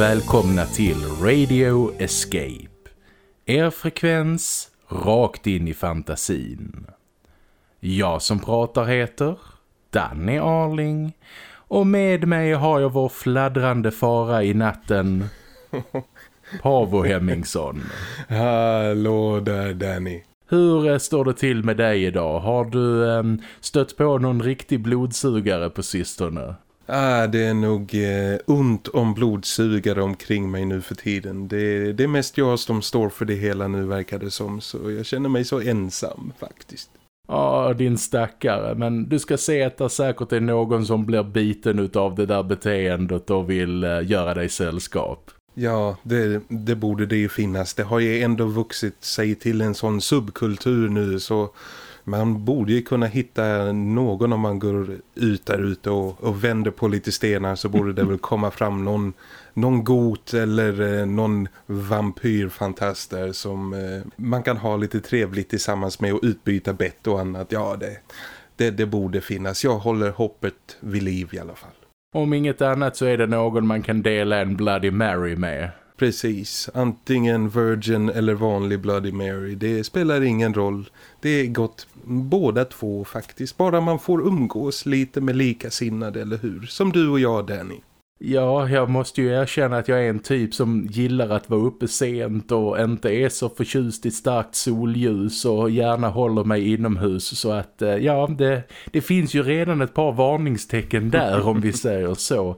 Och välkomna till Radio Escape. Er frekvens rakt in i fantasin. Jag som pratar heter Danny Arling och med mig har jag vår fladdrande fara i natten Pavo Hemmingsson. Hallå där Danny. Hur eh, står det till med dig idag? Har du eh, stött på någon riktig blodsugare på sistone? Ah, det är nog eh, ont om blodsugare omkring mig nu för tiden. Det, det är mest jag som står för det hela nu verkar det som. Så jag känner mig så ensam faktiskt. Ja, din stackare. Men du ska se att det säkert är någon som blir biten av det där beteendet och vill eh, göra dig sällskap. Ja, det, det borde det ju finnas. Det har ju ändå vuxit sig till en sån subkultur nu så man borde ju kunna hitta någon om man går ut där ute och, och vänder på lite stenar så borde det väl komma fram någon, någon got eller eh, någon vampyrfantast där som eh, man kan ha lite trevligt tillsammans med och utbyta bett och annat. Ja, det, det, det borde finnas. Jag håller hoppet vid liv i alla fall. Om inget annat så är det någon man kan dela en Bloody Mary med. Precis, antingen Virgin eller vanlig Bloody Mary. Det spelar ingen roll. Det är gott båda två faktiskt. Bara man får umgås lite med likasinnade, eller hur? Som du och jag, Danny. Ja, jag måste ju erkänna att jag är en typ som gillar att vara uppe sent och inte är så förtjust i starkt solljus och gärna håller mig inomhus så att eh, ja, det, det finns ju redan ett par varningstecken där om vi säger så.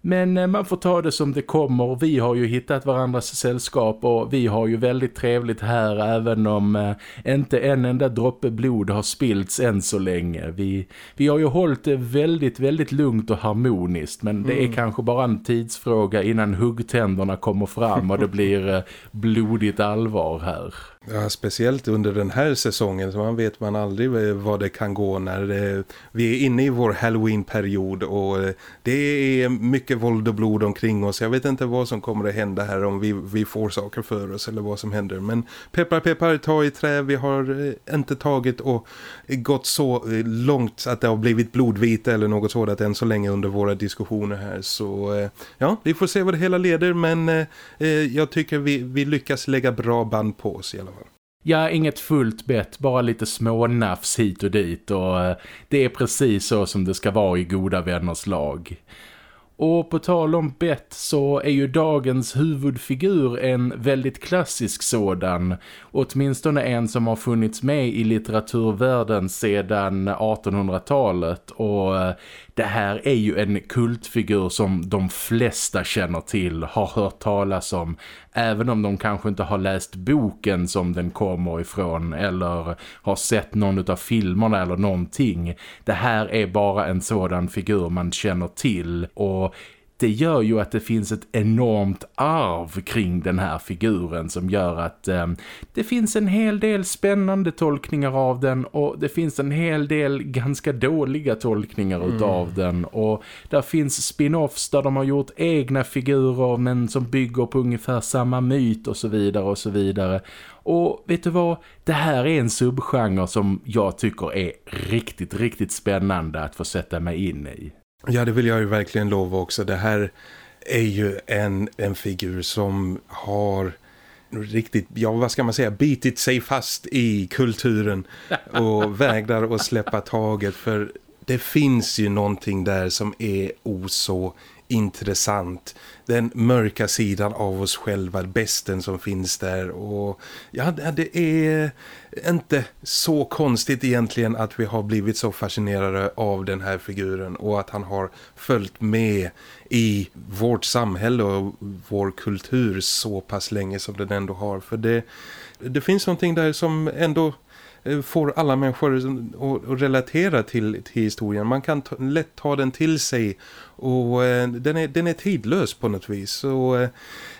Men eh, man får ta det som det kommer. Vi har ju hittat varandras sällskap och vi har ju väldigt trevligt här även om eh, inte en enda droppe blod har spillts än så länge. Vi, vi har ju hållit det väldigt, väldigt lugnt och harmoniskt men det är mm. kanske bara en tidsfråga innan huggtänderna kommer fram och det blir eh, blodigt allvar här. Ja, speciellt under den här säsongen så man vet man aldrig eh, vad det kan gå när eh, vi är inne i vår Halloween-period och eh, det är mycket våld och blod omkring oss. Jag vet inte vad som kommer att hända här om vi, vi får saker för oss eller vad som händer. Men peppar peppar, ta i trä, vi har inte tagit och gått så långt att det har blivit blodvita eller något sådant än så länge under våra diskussioner här. Så ja, vi får se vad det hela leder men jag tycker vi, vi lyckas lägga bra band på oss i alla fall. Ja, inget fullt bett, bara lite smånafs hit och dit och eh, det är precis så som det ska vara i goda vänners lag. Och på tal om bett så är ju dagens huvudfigur en väldigt klassisk sådan. Åtminstone en som har funnits med i litteraturvärlden sedan 1800-talet. Och eh, det här är ju en kultfigur som de flesta känner till, har hört talas om. Även om de kanske inte har läst boken som den kommer ifrån eller har sett någon av filmerna eller någonting. Det här är bara en sådan figur man känner till och det gör ju att det finns ett enormt arv kring den här figuren som gör att eh, det finns en hel del spännande tolkningar av den och det finns en hel del ganska dåliga tolkningar mm. utav den och där finns spin-offs där de har gjort egna figurer men som bygger på ungefär samma myt och så vidare och så vidare. Och vet du vad? Det här är en subgenre som jag tycker är riktigt, riktigt spännande att få sätta mig in i. Ja, det vill jag ju verkligen lova också. Det här är ju en, en figur som har riktigt, ja vad ska man säga, bitit sig fast i kulturen och vägrar att släppa taget för det finns ju någonting där som är oså intressant. Den mörka sidan av oss själva, bästen som finns där. Och ja, det är inte så konstigt egentligen att vi har blivit så fascinerade av den här figuren. Och att han har följt med i vårt samhälle och vår kultur så pass länge som den ändå har. För det, det finns någonting där som ändå eh, får alla människor att relatera till, till historien. Man kan lätt ta den till sig och eh, den, är, den är tidlös på något vis. Så eh,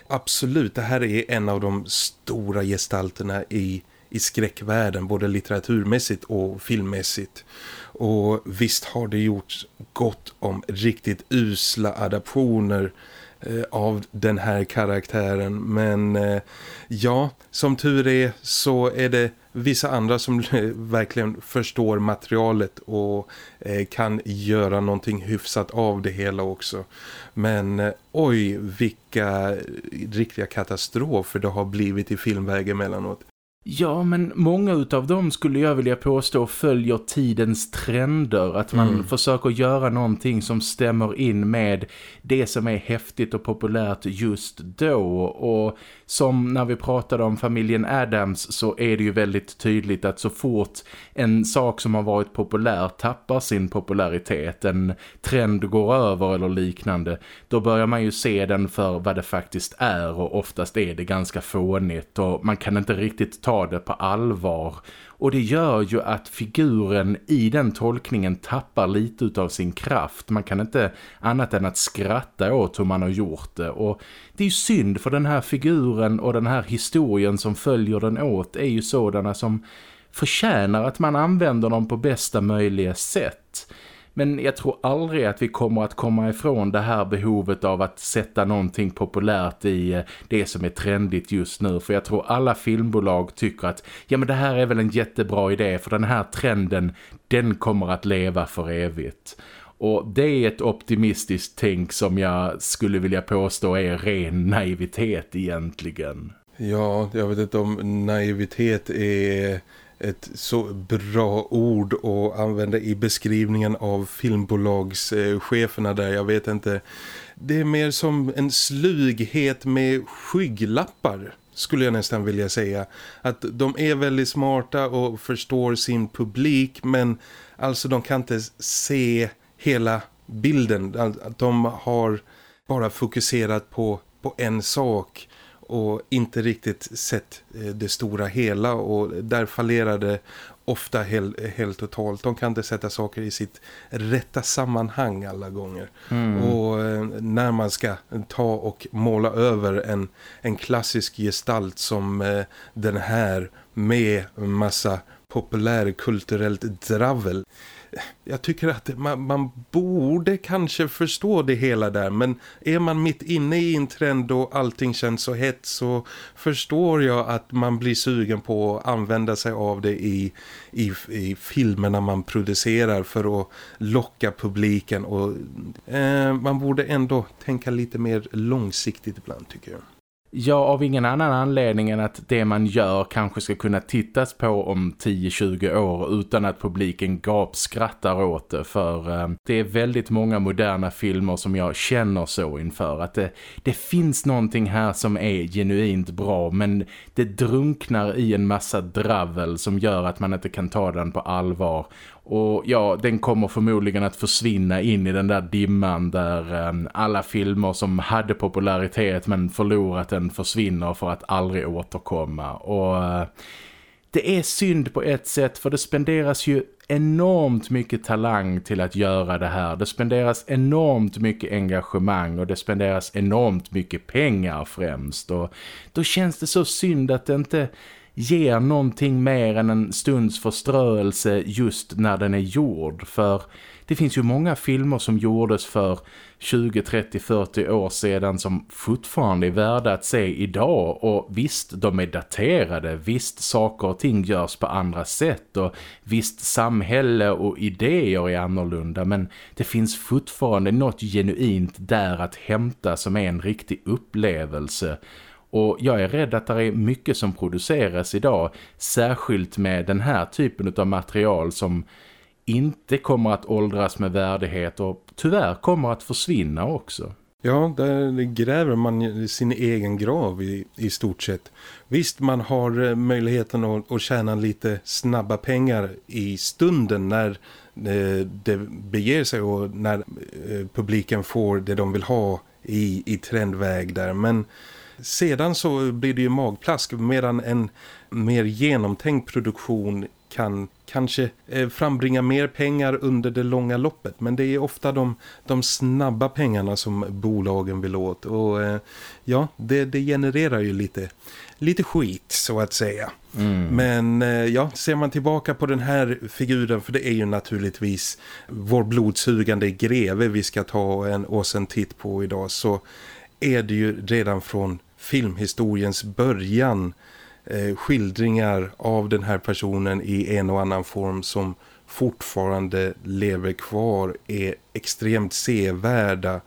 absolut, det här är en av de stora gestalterna i, i skräckvärlden, både litteraturmässigt och filmmässigt. Och visst har det gjorts gott om riktigt usla adaptioner eh, av den här karaktären. Men eh, ja, som tur är så är det vissa andra som eh, verkligen förstår materialet och eh, kan göra någonting hyfsat av det hela också. Men eh, oj, vilka eh, riktiga katastrofer det har blivit i filmväg emellanåt. Ja, men många utav dem skulle jag vilja påstå följer tidens trender. Att man mm. försöker göra någonting som stämmer in med det som är häftigt och populärt just då. Och som när vi pratade om familjen Adams så är det ju väldigt tydligt att så fort en sak som har varit populär tappar sin popularitet, en trend går över eller liknande, då börjar man ju se den för vad det faktiskt är och oftast är det ganska fånigt och man kan inte riktigt ta det på allvar. Och det gör ju att figuren i den tolkningen tappar lite av sin kraft. Man kan inte annat än att skratta åt hur man har gjort det. Och det är ju synd för den här figuren och den här historien som följer den åt är ju sådana som förtjänar att man använder dem på bästa möjliga sätt. Men jag tror aldrig att vi kommer att komma ifrån det här behovet av att sätta någonting populärt i eh, det som är trendigt just nu. För jag tror alla filmbolag tycker att ja men det här är väl en jättebra idé för den här trenden den kommer att leva för evigt. Och det är ett optimistiskt tänk som jag skulle vilja påstå är ren naivitet egentligen. Ja, jag vet inte om naivitet är ett så bra ord att använda i beskrivningen av filmbolagscheferna där. Jag vet inte. Det är mer som en slughet med skygglappar skulle jag nästan vilja säga. Att de är väldigt smarta och förstår sin publik men alltså de kan inte se hela bilden. Att de har bara fokuserat på, på en sak och inte riktigt sett eh, det stora hela och där fallerade ofta helt, helt totalt. De kan inte sätta saker i sitt rätta sammanhang alla gånger. Mm. Och eh, när man ska ta och måla över en, en klassisk gestalt som eh, den här med massa populärkulturellt dravel jag tycker att man, man, borde kanske förstå det hela där men är man mitt inne i en trend och allting känns så hett så förstår jag att man blir sugen på att använda sig av det i, i, i filmerna man producerar för att locka publiken och eh, man borde ändå tänka lite mer långsiktigt ibland tycker jag. Ja, av ingen annan anledning än att det man gör kanske ska kunna tittas på om 10-20 år utan att publiken gapskrattar åt det. För eh, det är väldigt många moderna filmer som jag känner så inför. Att det, det finns någonting här som är genuint bra men det drunknar i en massa dravel som gör att man inte kan ta den på allvar. Och ja, den kommer förmodligen att försvinna in i den där dimman där eh, alla filmer som hade popularitet men förlorat den försvinner för att aldrig återkomma. Och eh, det är synd på ett sätt för det spenderas ju enormt mycket talang till att göra det här. Det spenderas enormt mycket engagemang och det spenderas enormt mycket pengar främst. Och då känns det så synd att det inte ger någonting mer än en stunds förströelse just när den är gjord. För det finns ju många filmer som gjordes för 20, 30, 40 år sedan som fortfarande är värda att se idag. Och visst, de är daterade. Visst, saker och ting görs på andra sätt. Och visst, samhälle och idéer är annorlunda. Men det finns fortfarande något genuint där att hämta som är en riktig upplevelse- och jag är rädd att det är mycket som produceras idag, särskilt med den här typen av material som inte kommer att åldras med värdighet och tyvärr kommer att försvinna också. Ja, där gräver man sin egen grav i, i stort sett. Visst, man har eh, möjligheten att, att tjäna lite snabba pengar i stunden när eh, det beger sig och när eh, publiken får det de vill ha i, i trendväg där. Men sedan så blir det ju magplask medan en mer genomtänkt produktion kan kanske eh, frambringa mer pengar under det långa loppet. Men det är ofta de, de snabba pengarna som bolagen vill åt. Och eh, ja, det, det genererar ju lite, lite skit så att säga. Mm. Men eh, ja, ser man tillbaka på den här figuren, för det är ju naturligtvis vår blodsugande greve vi ska ta en, oss en titt på idag så är det ju redan från filmhistoriens början eh, skildringar av den här personen i en och annan form som fortfarande lever kvar är extremt sevärda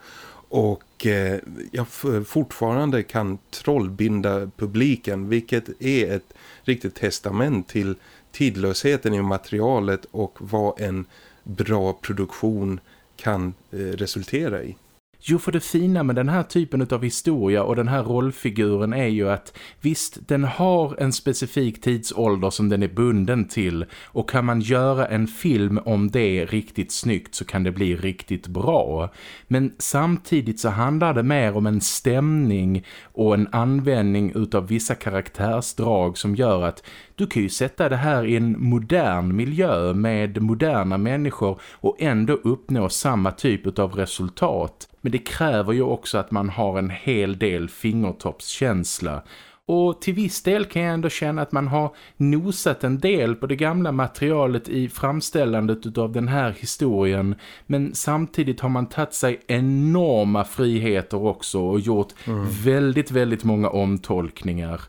och eh, ja, fortfarande kan trollbinda publiken vilket är ett riktigt testament till tidlösheten i materialet och vad en bra produktion kan eh, resultera i. Jo, för det fina med den här typen av historia och den här rollfiguren är ju att visst, den har en specifik tidsålder som den är bunden till och kan man göra en film om det riktigt snyggt så kan det bli riktigt bra. Men samtidigt så handlar det mer om en stämning och en användning utav vissa karaktärsdrag som gör att du kan ju sätta det här i en modern miljö med moderna människor och ändå uppnå samma typ av resultat. Men det kräver ju också att man har en hel del fingertoppskänsla. Och till viss del kan jag ändå känna att man har nosat en del på det gamla materialet i framställandet av den här historien. Men samtidigt har man tagit sig enorma friheter också och gjort mm. väldigt, väldigt många omtolkningar.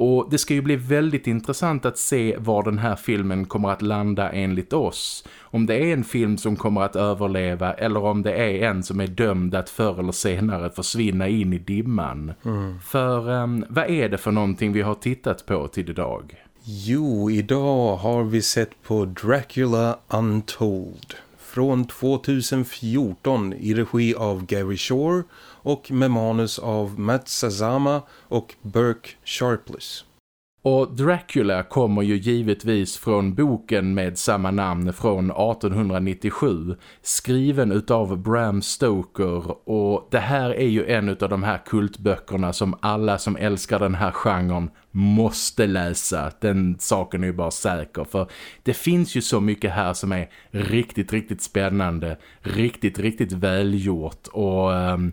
Och det ska ju bli väldigt intressant att se var den här filmen kommer att landa enligt oss. Om det är en film som kommer att överleva eller om det är en som är dömd att förr eller senare försvinna in i dimman. Mm. För um, vad är det för någonting vi har tittat på till idag? Jo, idag har vi sett på Dracula Untold från 2014 i regi av Gary Shore och med manus av Matt Sazama och Burke Sharpless. Och Dracula kommer ju givetvis från boken med samma namn från 1897 skriven utav Bram Stoker och det här är ju en av de här kultböckerna som alla som älskar den här genren måste läsa. Den saken är ju bara säker för det finns ju så mycket här som är riktigt, riktigt spännande, riktigt, riktigt välgjort och... Um,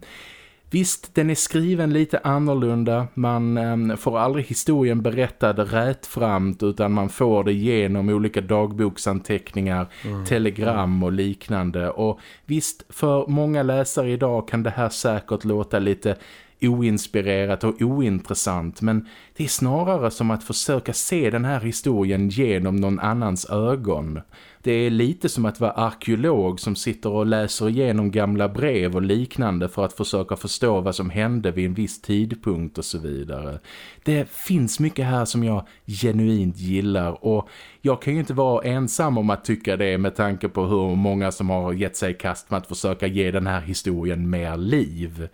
Visst, den är skriven lite annorlunda. Man eh, får aldrig historien berättad rättframt utan man får det genom olika dagboksanteckningar, mm. telegram och liknande. Och visst, för många läsare idag kan det här säkert låta lite oinspirerat och ointressant men det är snarare som att försöka se den här historien genom någon annans ögon. Det är lite som att vara arkeolog som sitter och läser igenom gamla brev och liknande för att försöka förstå vad som hände vid en viss tidpunkt och så vidare. Det finns mycket här som jag genuint gillar och jag kan ju inte vara ensam om att tycka det med tanke på hur många som har gett sig i kast med att försöka ge den här historien mer liv.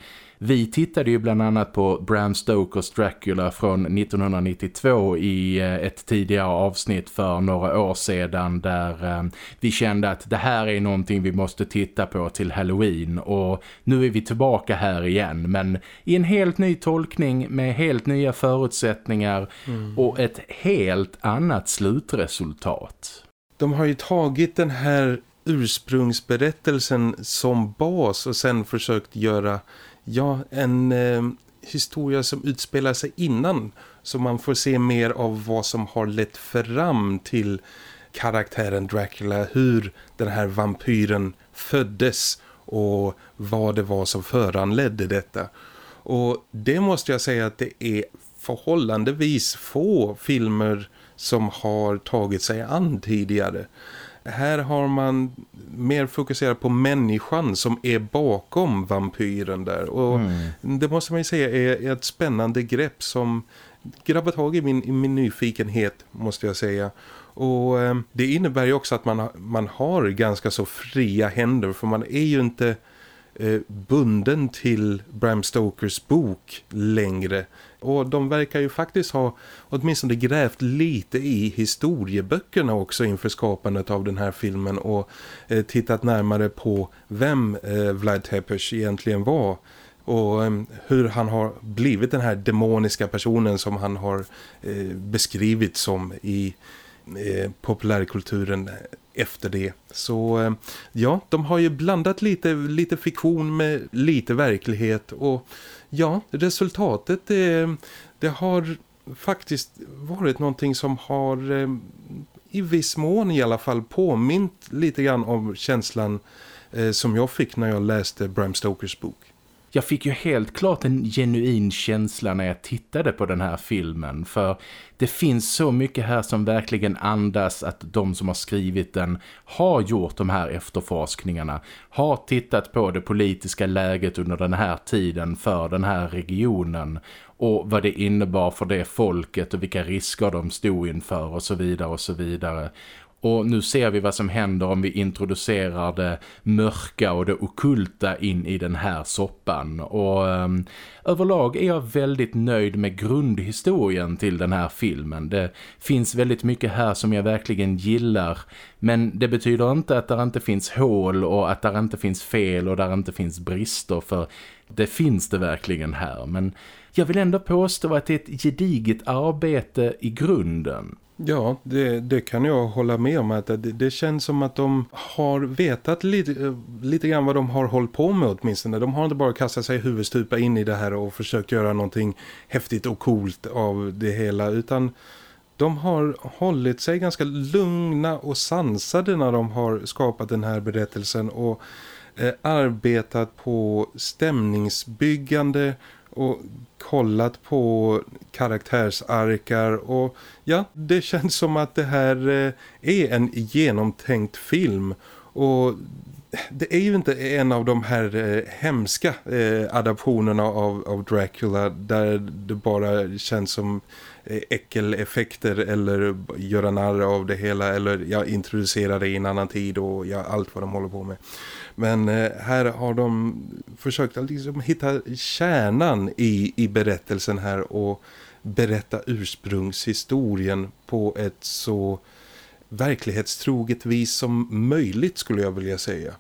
Vi tittade ju bland annat på Bram Stokers Dracula från 1992 i eh, ett tidigare avsnitt för några år sedan där eh, vi kände att det här är någonting vi måste titta på till Halloween och nu är vi tillbaka här igen men i en helt ny tolkning med helt nya förutsättningar mm. och ett helt annat slutresultat. De har ju tagit den här ursprungsberättelsen som bas och sen försökt göra ja, en eh, historia som utspelar sig innan så man får se mer av vad som har lett fram till karaktären Dracula, hur den här vampyren föddes och vad det var som föranledde detta. Och det måste jag säga att det är förhållandevis få filmer som har tagit sig an tidigare. Här har man mer fokuserat på människan som är bakom vampyren där. Och mm. det måste man ju säga är ett spännande grepp som grabbar tag i min, i min nyfikenhet måste jag säga. Och eh, det innebär ju också att man, man har ganska så fria händer för man är ju inte Eh, bunden till Bram Stokers bok längre. Och de verkar ju faktiskt ha åtminstone grävt lite i historieböckerna också inför skapandet av den här filmen och eh, tittat närmare på vem eh, Vlad Tepes egentligen var och eh, hur han har blivit den här demoniska personen som han har eh, beskrivit som i eh, populärkulturen efter det. Så eh, ja, de har ju blandat lite, lite fiktion med lite verklighet och ja, resultatet det, det har faktiskt varit någonting som har eh, i viss mån i alla fall påmint lite grann om känslan som jag fick när jag läste Bram Stokers bok jag fick ju helt klart en genuin känsla när jag tittade på den här filmen för det finns så mycket här som verkligen andas att de som har skrivit den har gjort de här efterforskningarna, har tittat på det politiska läget under den här tiden för den här regionen och vad det innebar för det folket och vilka risker de stod inför och så vidare och så vidare. Och nu ser vi vad som händer om vi introducerar det mörka och det okulta in i den här soppan. Och um, överlag är jag väldigt nöjd med grundhistorien till den här filmen. Det finns väldigt mycket här som jag verkligen gillar. Men det betyder inte att det inte finns hål och att det inte finns fel och där inte finns brister. För det finns det verkligen här. Men jag vill ändå påstå att det är ett gediget arbete i grunden. Ja, det, det, kan jag hålla med om. att det, det, känns som att de har vetat lite, lite grann vad de har hållit på med åtminstone. De har inte bara kastat sig huvudstupa in i det här och försökt göra någonting häftigt och coolt av det hela. Utan de har hållit sig ganska lugna och sansade när de har skapat den här berättelsen. Och eh, arbetat på stämningsbyggande och kollat på karaktärsarkar och ja, det känns som att det här eh, är en genomtänkt film. Och det är ju inte en av de här eh, hemska eh, adaptionerna av, av Dracula där det bara känns som Eh, äckeleffekter eller göra narr av det hela eller ja, introducera det i en annan tid och ja, allt vad de håller på med. Men eh, här har de försökt att liksom hitta kärnan i, i berättelsen här och berätta ursprungshistorien på ett så verklighetstroget vis som möjligt skulle jag vilja säga.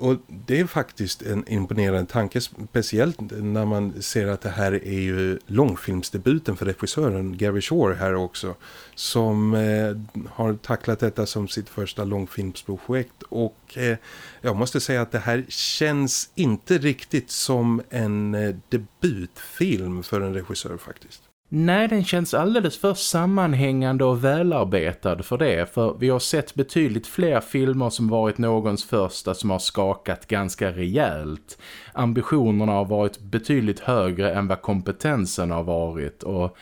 Och det är faktiskt en imponerande tanke, speciellt när man ser att det här är ju långfilmsdebuten för regissören Gary Shore här också. Som eh, har tacklat detta som sitt första långfilmsprojekt och eh, jag måste säga att det här känns inte riktigt som en eh, debutfilm för en regissör faktiskt. Nej, den känns alldeles för sammanhängande och välarbetad för det. För vi har sett betydligt fler filmer som varit någons första som har skakat ganska rejält. Ambitionerna har varit betydligt högre än vad kompetensen har varit. Och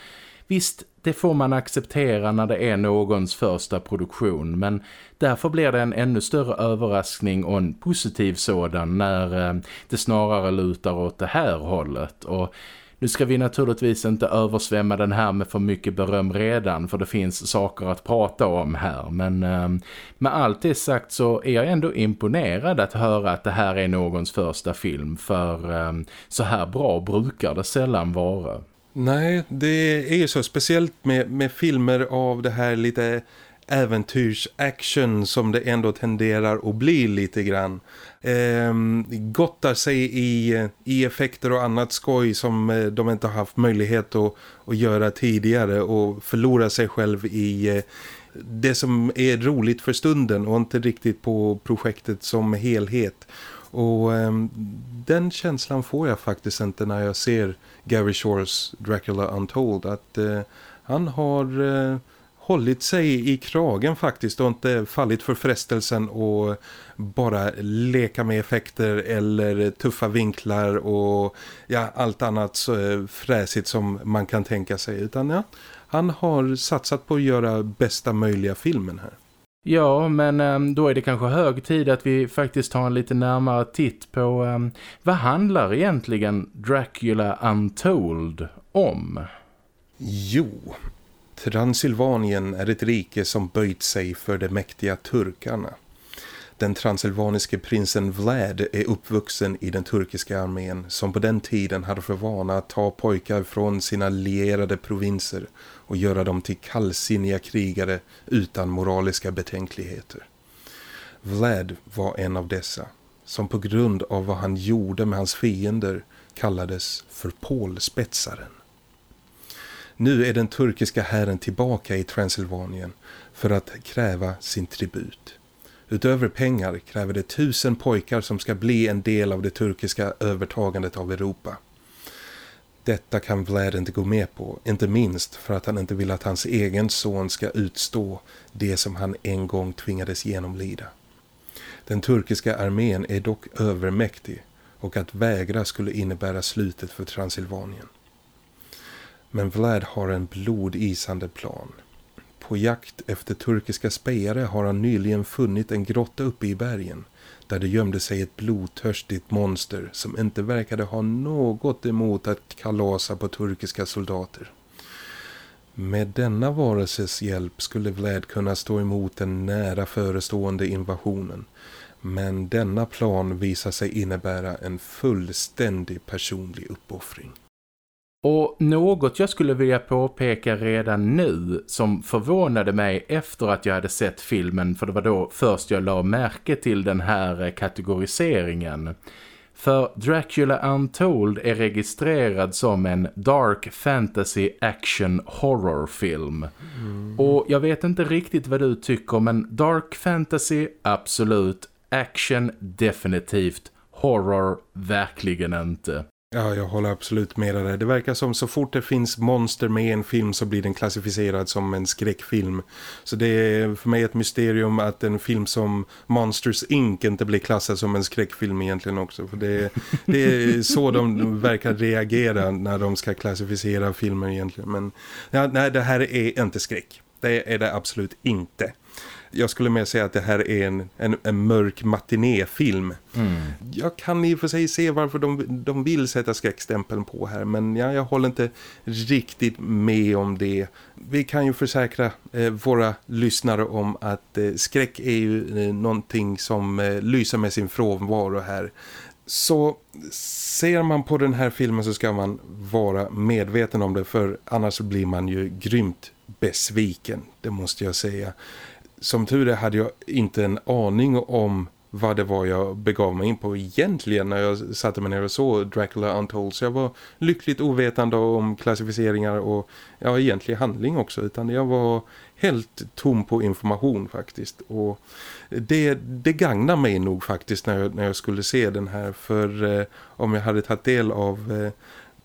visst, det får man acceptera när det är någons första produktion. Men därför blir det en ännu större överraskning och en positiv sådan när eh, det snarare lutar åt det här hållet. Och nu ska vi naturligtvis inte översvämma den här med för mycket beröm redan för det finns saker att prata om här. Men eh, med allt det sagt så är jag ändå imponerad att höra att det här är någons första film för eh, så här bra brukar det sällan vara. Nej, det är ju så speciellt med, med filmer av det här lite äventyrsaction som det ändå tenderar att bli lite grann. Eh, gottar sig i, i effekter och annat skoj som eh, de inte har haft möjlighet att, att göra tidigare och förlora sig själv i eh, det som är roligt för stunden och inte riktigt på projektet som helhet. Och eh, den känslan får jag faktiskt inte när jag ser Gary Shores Dracula Untold att eh, han har eh, hållit sig i kragen faktiskt och inte fallit för frestelsen och bara leka med effekter eller tuffa vinklar och ja, allt annat så eh, fräsigt som man kan tänka sig utan ja, han har satsat på att göra bästa möjliga filmen här. Ja, men ehm, då är det kanske hög tid att vi faktiskt tar en lite närmare titt på um, vad handlar egentligen Dracula Untold om? Jo, Transylvanien är ett rike som böjt sig för de mäktiga turkarna. Den transylvaniske prinsen Vlad är uppvuxen i den turkiska armén som på den tiden hade för vana att ta pojkar från sina lierade provinser och göra dem till kallsinniga krigare utan moraliska betänkligheter. Vlad var en av dessa som på grund av vad han gjorde med hans fiender kallades för Pålspetsaren. Nu är den turkiska herren tillbaka i Transylvanien för att kräva sin tribut. Utöver pengar kräver det tusen pojkar som ska bli en del av det turkiska övertagandet av Europa. Detta kan Vlad inte gå med på, inte minst för att han inte vill att hans egen son ska utstå det som han en gång tvingades genomlida. Den turkiska armén är dock övermäktig och att vägra skulle innebära slutet för Transylvanien. Men Vlad har en blodisande plan. På jakt efter turkiska spejare har han nyligen funnit en grotta uppe i bergen där det gömde sig ett blodtörstigt monster som inte verkade ha något emot att kalasa på turkiska soldater. Med denna varelses hjälp skulle Vlad kunna stå emot den nära förestående invasionen. Men denna plan visar sig innebära en fullständig personlig uppoffring. Och något jag skulle vilja påpeka redan nu som förvånade mig efter att jag hade sett filmen för det var då först jag la märke till den här kategoriseringen. För Dracula Untold är registrerad som en dark fantasy action horror film. Mm. Och jag vet inte riktigt vad du tycker men dark fantasy absolut, action definitivt, horror verkligen inte. Ja, jag håller absolut med dig. Det verkar som så fort det finns monster med i en film så blir den klassificerad som en skräckfilm. Så det är för mig ett mysterium att en film som Monsters Inc. inte blir klassad som en skräckfilm egentligen också. För det, det är så de verkar reagera när de ska klassificera filmer egentligen. Men ja, nej, det här är inte skräck. Det är det absolut inte jag skulle mer säga att det här är en, en, en mörk matinéfilm. Mm. Jag kan i och för sig se varför de, de vill sätta skräckstämpeln på här men ja, jag håller inte riktigt med om det. Vi kan ju försäkra eh, våra lyssnare om att eh, skräck är ju eh, någonting som eh, lyser med sin frånvaro här. Så ser man på den här filmen så ska man vara medveten om det för annars blir man ju grymt besviken, det måste jag säga som tur är hade jag inte en aning om vad det var jag begav mig in på egentligen när jag satte mig ner och såg Dracula Untold. Så jag var lyckligt ovetande om klassificeringar och ja, egentlig handling också. Utan jag var helt tom på information faktiskt. Och det, det gagnar mig nog faktiskt när jag, när jag skulle se den här. För eh, om jag hade tagit del av... Eh,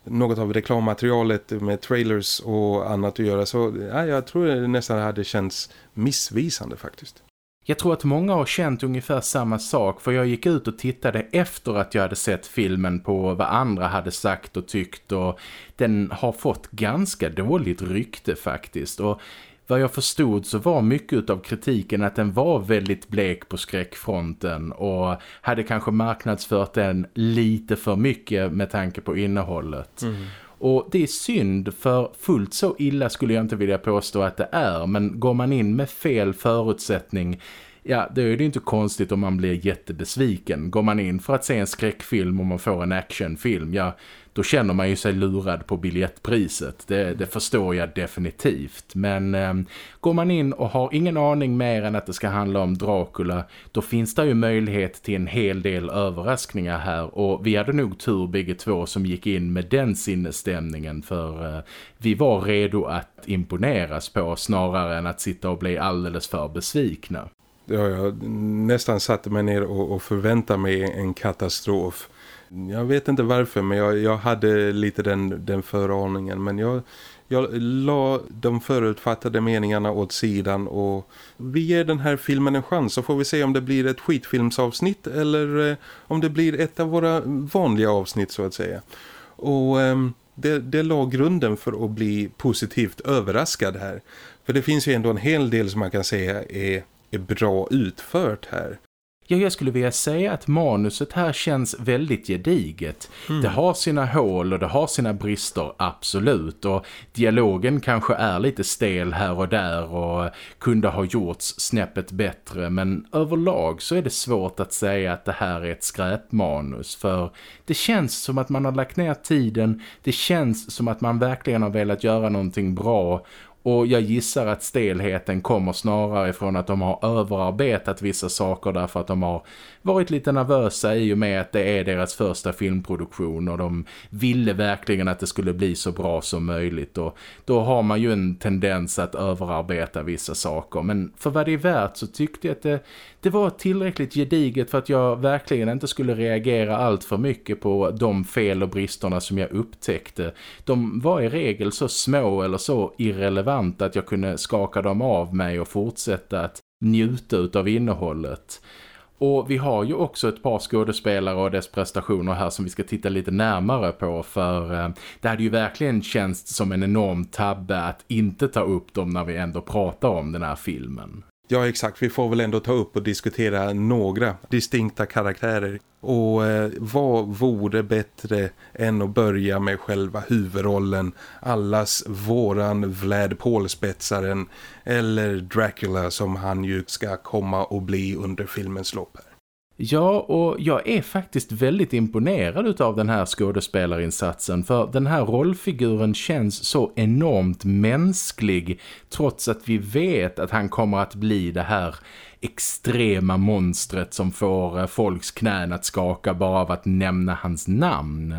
något av reklammaterialet med trailers och annat att göra så ja, jag tror det nästan hade känts missvisande faktiskt. Jag tror att många har känt ungefär samma sak för jag gick ut och tittade efter att jag hade sett filmen på vad andra hade sagt och tyckt och den har fått ganska dåligt rykte faktiskt och vad jag förstod så var mycket av kritiken att den var väldigt blek på skräckfronten och hade kanske marknadsfört den lite för mycket med tanke på innehållet. Mm. Och det är synd för fullt så illa skulle jag inte vilja påstå att det är men går man in med fel förutsättning ja, då är det inte konstigt om man blir jättebesviken. Går man in för att se en skräckfilm och man får en actionfilm, ja, då känner man ju sig lurad på biljettpriset. Det, det förstår jag definitivt. Men eh, går man in och har ingen aning mer än att det ska handla om Dracula, då finns det ju möjlighet till en hel del överraskningar här. Och vi hade nog tur bägge två som gick in med den sinnesstämningen för eh, vi var redo att imponeras på snarare än att sitta och bli alldeles för besvikna. Ja, jag nästan satte mig ner och, och förväntade mig en katastrof. Jag vet inte varför men jag, jag hade lite den, den föraningen men jag, jag la de förutfattade meningarna åt sidan och vi ger den här filmen en chans så får vi se om det blir ett skitfilmsavsnitt eller eh, om det blir ett av våra vanliga avsnitt så att säga. Och eh, det, det la grunden för att bli positivt överraskad här. För det finns ju ändå en hel del som man kan säga är är bra utfört här. Ja, jag skulle vilja säga att manuset här känns väldigt gediget. Mm. Det har sina hål och det har sina brister, absolut. Och dialogen kanske är lite stel här och där och kunde ha gjorts snäppet bättre. Men överlag så är det svårt att säga att det här är ett skräpmanus. För det känns som att man har lagt ner tiden. Det känns som att man verkligen har velat göra någonting bra. Och jag gissar att stelheten kommer snarare från att de har överarbetat vissa saker därför att de har varit lite nervösa i och med att det är deras första filmproduktion och de ville verkligen att det skulle bli så bra som möjligt och då har man ju en tendens att överarbeta vissa saker men för vad det är värt så tyckte jag att det, det var tillräckligt gediget för att jag verkligen inte skulle reagera allt för mycket på de fel och bristerna som jag upptäckte. De var i regel så små eller så irrelevanta att jag kunde skaka dem av mig och fortsätta att njuta av innehållet. Och vi har ju också ett par skådespelare och dess prestationer här som vi ska titta lite närmare på för eh, det hade ju verkligen känts som en enorm tabbe att inte ta upp dem när vi ändå pratar om den här filmen. Ja exakt, vi får väl ändå ta upp och diskutera några distinkta karaktärer. Och eh, vad vore bättre än att börja med själva huvudrollen, allas våran Vlad Paul-spetsaren eller Dracula som han ju ska komma och bli under filmens lopp här. Ja, och jag är faktiskt väldigt imponerad av den här skådespelarinsatsen för den här rollfiguren känns så enormt mänsklig trots att vi vet att han kommer att bli det här extrema monstret som får eh, folks knän att skaka bara av att nämna hans namn.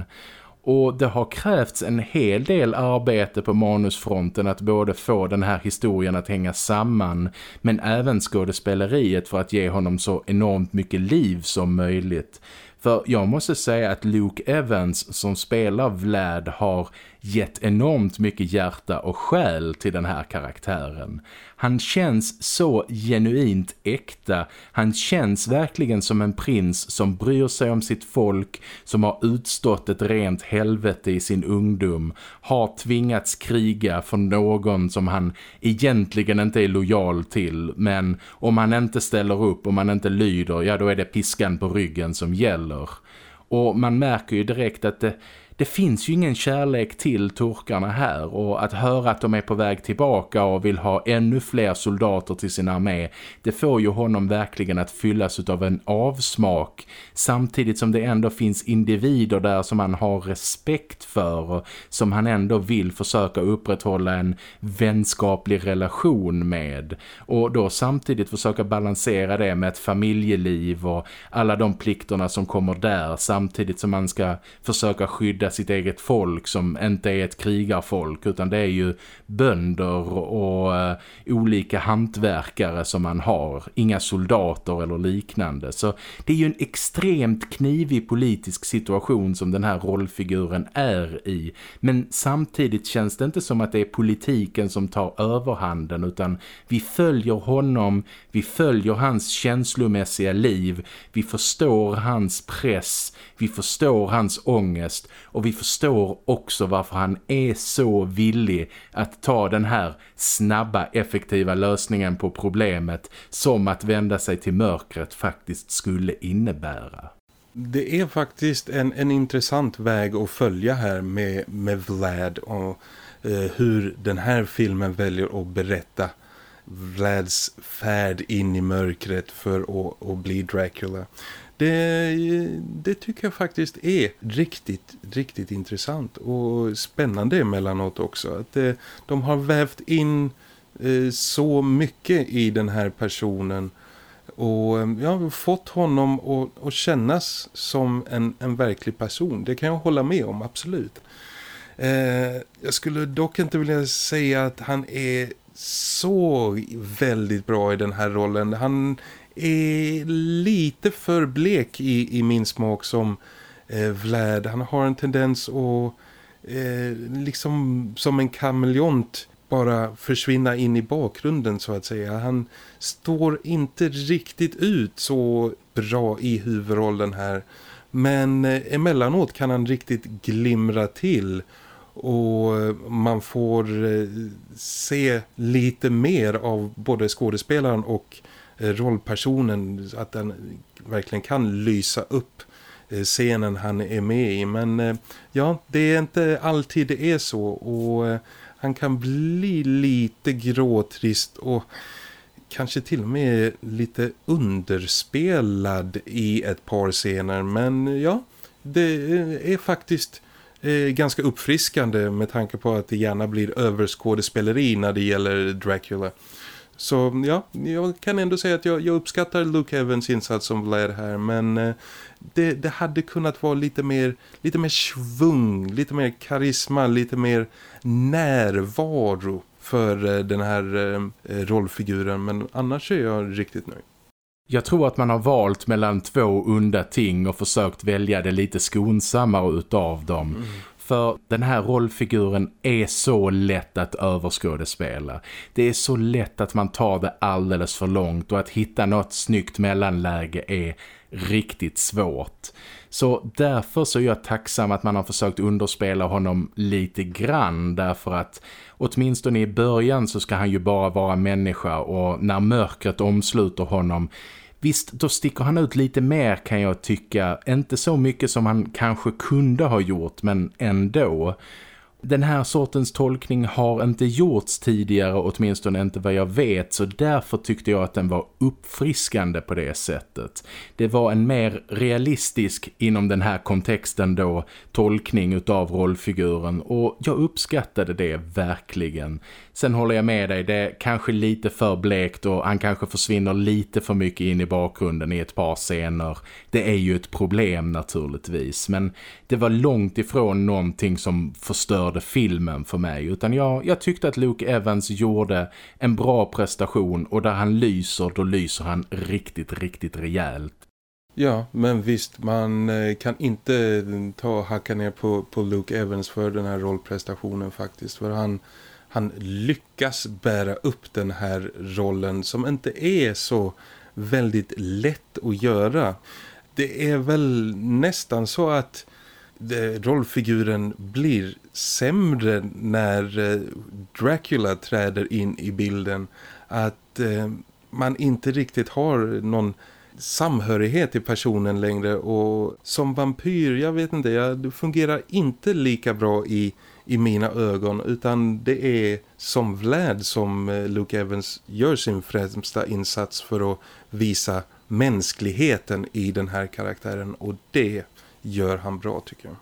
Och det har krävts en hel del arbete på manusfronten att både få den här historien att hänga samman men även skådespeleriet för att ge honom så enormt mycket liv som möjligt. För jag måste säga att Luke Evans som spelar Vlad har gett enormt mycket hjärta och själ till den här karaktären. Han känns så genuint äkta. Han känns verkligen som en prins som bryr sig om sitt folk, som har utstått ett rent helvete i sin ungdom, har tvingats kriga för någon som han egentligen inte är lojal till. Men om han inte ställer upp, om han inte lyder, ja då är det piskan på ryggen som gäller. Och man märker ju direkt att det det finns ju ingen kärlek till turkarna här och att höra att de är på väg tillbaka och vill ha ännu fler soldater till sin armé det får ju honom verkligen att fyllas av en avsmak. Samtidigt som det ändå finns individer där som han har respekt för och som han ändå vill försöka upprätthålla en vänskaplig relation med. Och då samtidigt försöka balansera det med ett familjeliv och alla de plikterna som kommer där samtidigt som man ska försöka skydda skydda sitt eget folk som inte är ett krigarfolk utan det är ju bönder och uh, olika hantverkare som man har. Inga soldater eller liknande. Så det är ju en extremt knivig politisk situation som den här rollfiguren är i. Men samtidigt känns det inte som att det är politiken som tar överhanden utan vi följer honom, vi följer hans känslomässiga liv, vi förstår hans press, vi förstår hans ångest och vi förstår också varför han är så villig att ta den här snabba, effektiva lösningen på problemet som att vända sig till mörkret faktiskt skulle innebära. Det är faktiskt en, en intressant väg att följa här med, med Vlad och eh, hur den här filmen väljer att berätta Vlads färd in i mörkret för att, att bli Dracula. Det, det tycker jag faktiskt är riktigt, riktigt intressant och spännande emellanåt också. Att det, de har vävt in eh, så mycket i den här personen och eh, jag har fått honom att, att kännas som en, en verklig person. Det kan jag hålla med om, absolut. Jag skulle dock inte vilja säga att han är så väldigt bra i den här rollen. Han är lite för blek i, i min smak som eh, Vlad. Han har en tendens att eh, liksom som en kameleont bara försvinna in i bakgrunden så att säga. Han står inte riktigt ut så bra i huvudrollen här. Men eh, emellanåt kan han riktigt glimra till och man får eh, se lite mer av både skådespelaren och eh, rollpersonen att den verkligen kan lysa upp eh, scenen han är med i. Men ja, det är inte alltid det är så och han kan bli lite gråtrist och kanske till och med lite underspelad i ett par scener. Men ja, det är faktiskt Eh, ganska uppfriskande med tanke på att det gärna blir överskådespeleri när det gäller Dracula. Så ja, jag kan ändå säga att jag, jag uppskattar Luke Evans insats som Vlad här men eh, det, det hade kunnat vara lite mer, lite mer svung, lite mer karisma, lite mer närvaro för eh, den här eh, rollfiguren men annars är jag riktigt nöjd. Jag tror att man har valt mellan två onda ting och försökt välja det lite skonsammare utav dem. Mm. För den här rollfiguren är så lätt att överskådespela. Det är så lätt att man tar det alldeles för långt och att hitta något snyggt mellanläge är riktigt svårt. Så därför så är jag tacksam att man har försökt underspela honom lite grann därför att åtminstone i början så ska han ju bara vara människa och när mörkret omsluter honom Visst, då sticker han ut lite mer kan jag tycka. Inte så mycket som han kanske kunde ha gjort, men ändå den här sortens tolkning har inte gjorts tidigare, åtminstone inte vad jag vet, så därför tyckte jag att den var uppfriskande på det sättet. Det var en mer realistisk, inom den här kontexten då, tolkning utav rollfiguren och jag uppskattade det verkligen. Sen håller jag med dig, det är kanske lite för blekt och han kanske försvinner lite för mycket in i bakgrunden i ett par scener. Det är ju ett problem naturligtvis, men det var långt ifrån någonting som förstörde filmen för mig. Utan jag, jag tyckte att Luke Evans gjorde en bra prestation och där han lyser, då lyser han riktigt, riktigt rejält. Ja, men visst, man eh, kan inte mm, ta och hacka ner på, på Luke Evans för den här rollprestationen faktiskt. För han han lyckas bära upp den här rollen som inte är så väldigt lätt att göra. Det är väl nästan så att eh, rollfiguren blir sämre när eh, Dracula träder in i bilden. Att eh, man inte riktigt har någon samhörighet i personen längre och som vampyr, jag vet inte, jag fungerar inte lika bra i i mina ögon utan det är som Vlad som eh, Luke Evans gör sin främsta insats för att visa mänskligheten i den här karaktären och det gör han bra tycker jag.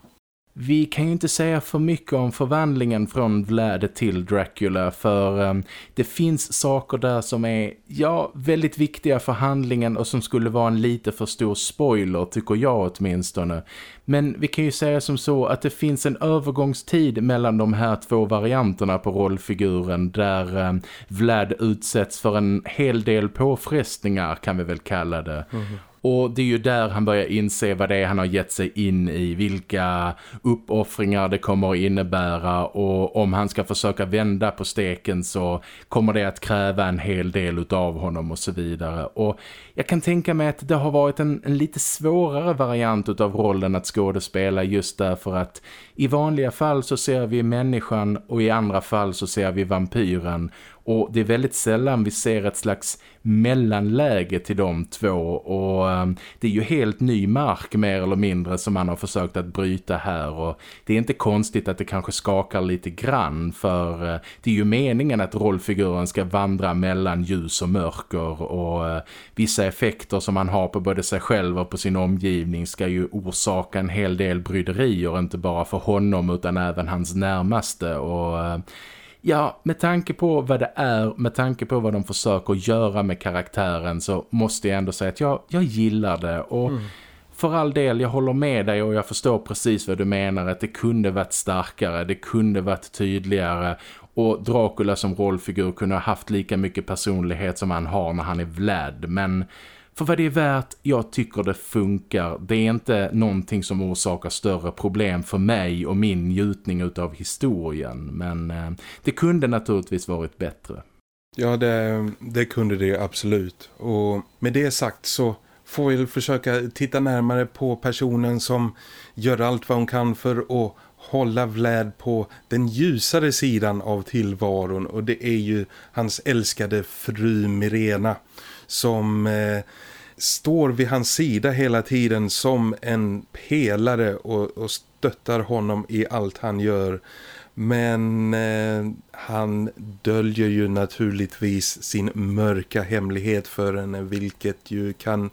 Vi kan ju inte säga för mycket om förvandlingen från Vlad till Dracula för um, det finns saker där som är ja, väldigt viktiga för handlingen och som skulle vara en lite för stor spoiler tycker jag åtminstone. Men vi kan ju säga som så att det finns en övergångstid mellan de här två varianterna på rollfiguren där um, Vlad utsätts för en hel del påfrestningar kan vi väl kalla det. Mm. Och det är ju där han börjar inse vad det är han har gett sig in i, vilka uppoffringar det kommer att innebära och om han ska försöka vända på steken så kommer det att kräva en hel del av honom och så vidare. Och jag kan tänka mig att det har varit en, en lite svårare variant av rollen att skådespela just därför att i vanliga fall så ser vi människan och i andra fall så ser vi vampyren och det är väldigt sällan vi ser ett slags mellanläge till de två. Och ehm, det är ju helt ny mark mer eller mindre som man har försökt att bryta här. Och det är inte konstigt att det kanske skakar lite grann för eh, det är ju meningen att rollfiguren ska vandra mellan ljus och mörker. Och eh, vissa effekter som man har på både sig själv och på sin omgivning ska ju orsaka en hel del bryderier inte bara för honom utan även hans närmaste. Och eh, Ja, med tanke på vad det är, med tanke på vad de försöker göra med karaktären så måste jag ändå säga att jag, jag gillar det. Och mm. för all del, jag håller med dig och jag förstår precis vad du menar att det kunde varit starkare, det kunde varit tydligare. Och Dracula som rollfigur kunde ha haft lika mycket personlighet som han har när han är Vlad, men för vad det är värt, jag tycker det funkar. Det är inte någonting som orsakar större problem för mig och min njutning utav historien. Men eh, det kunde naturligtvis varit bättre. Ja, det, det kunde det absolut. Och med det sagt så får vi försöka titta närmare på personen som gör allt vad hon kan för att hålla Vlad på den ljusare sidan av tillvaron och det är ju hans älskade fru Mirena som eh, står vid hans sida hela tiden som en pelare och, och stöttar honom i allt han gör. Men eh, han döljer ju naturligtvis sin mörka hemlighet för henne vilket ju kan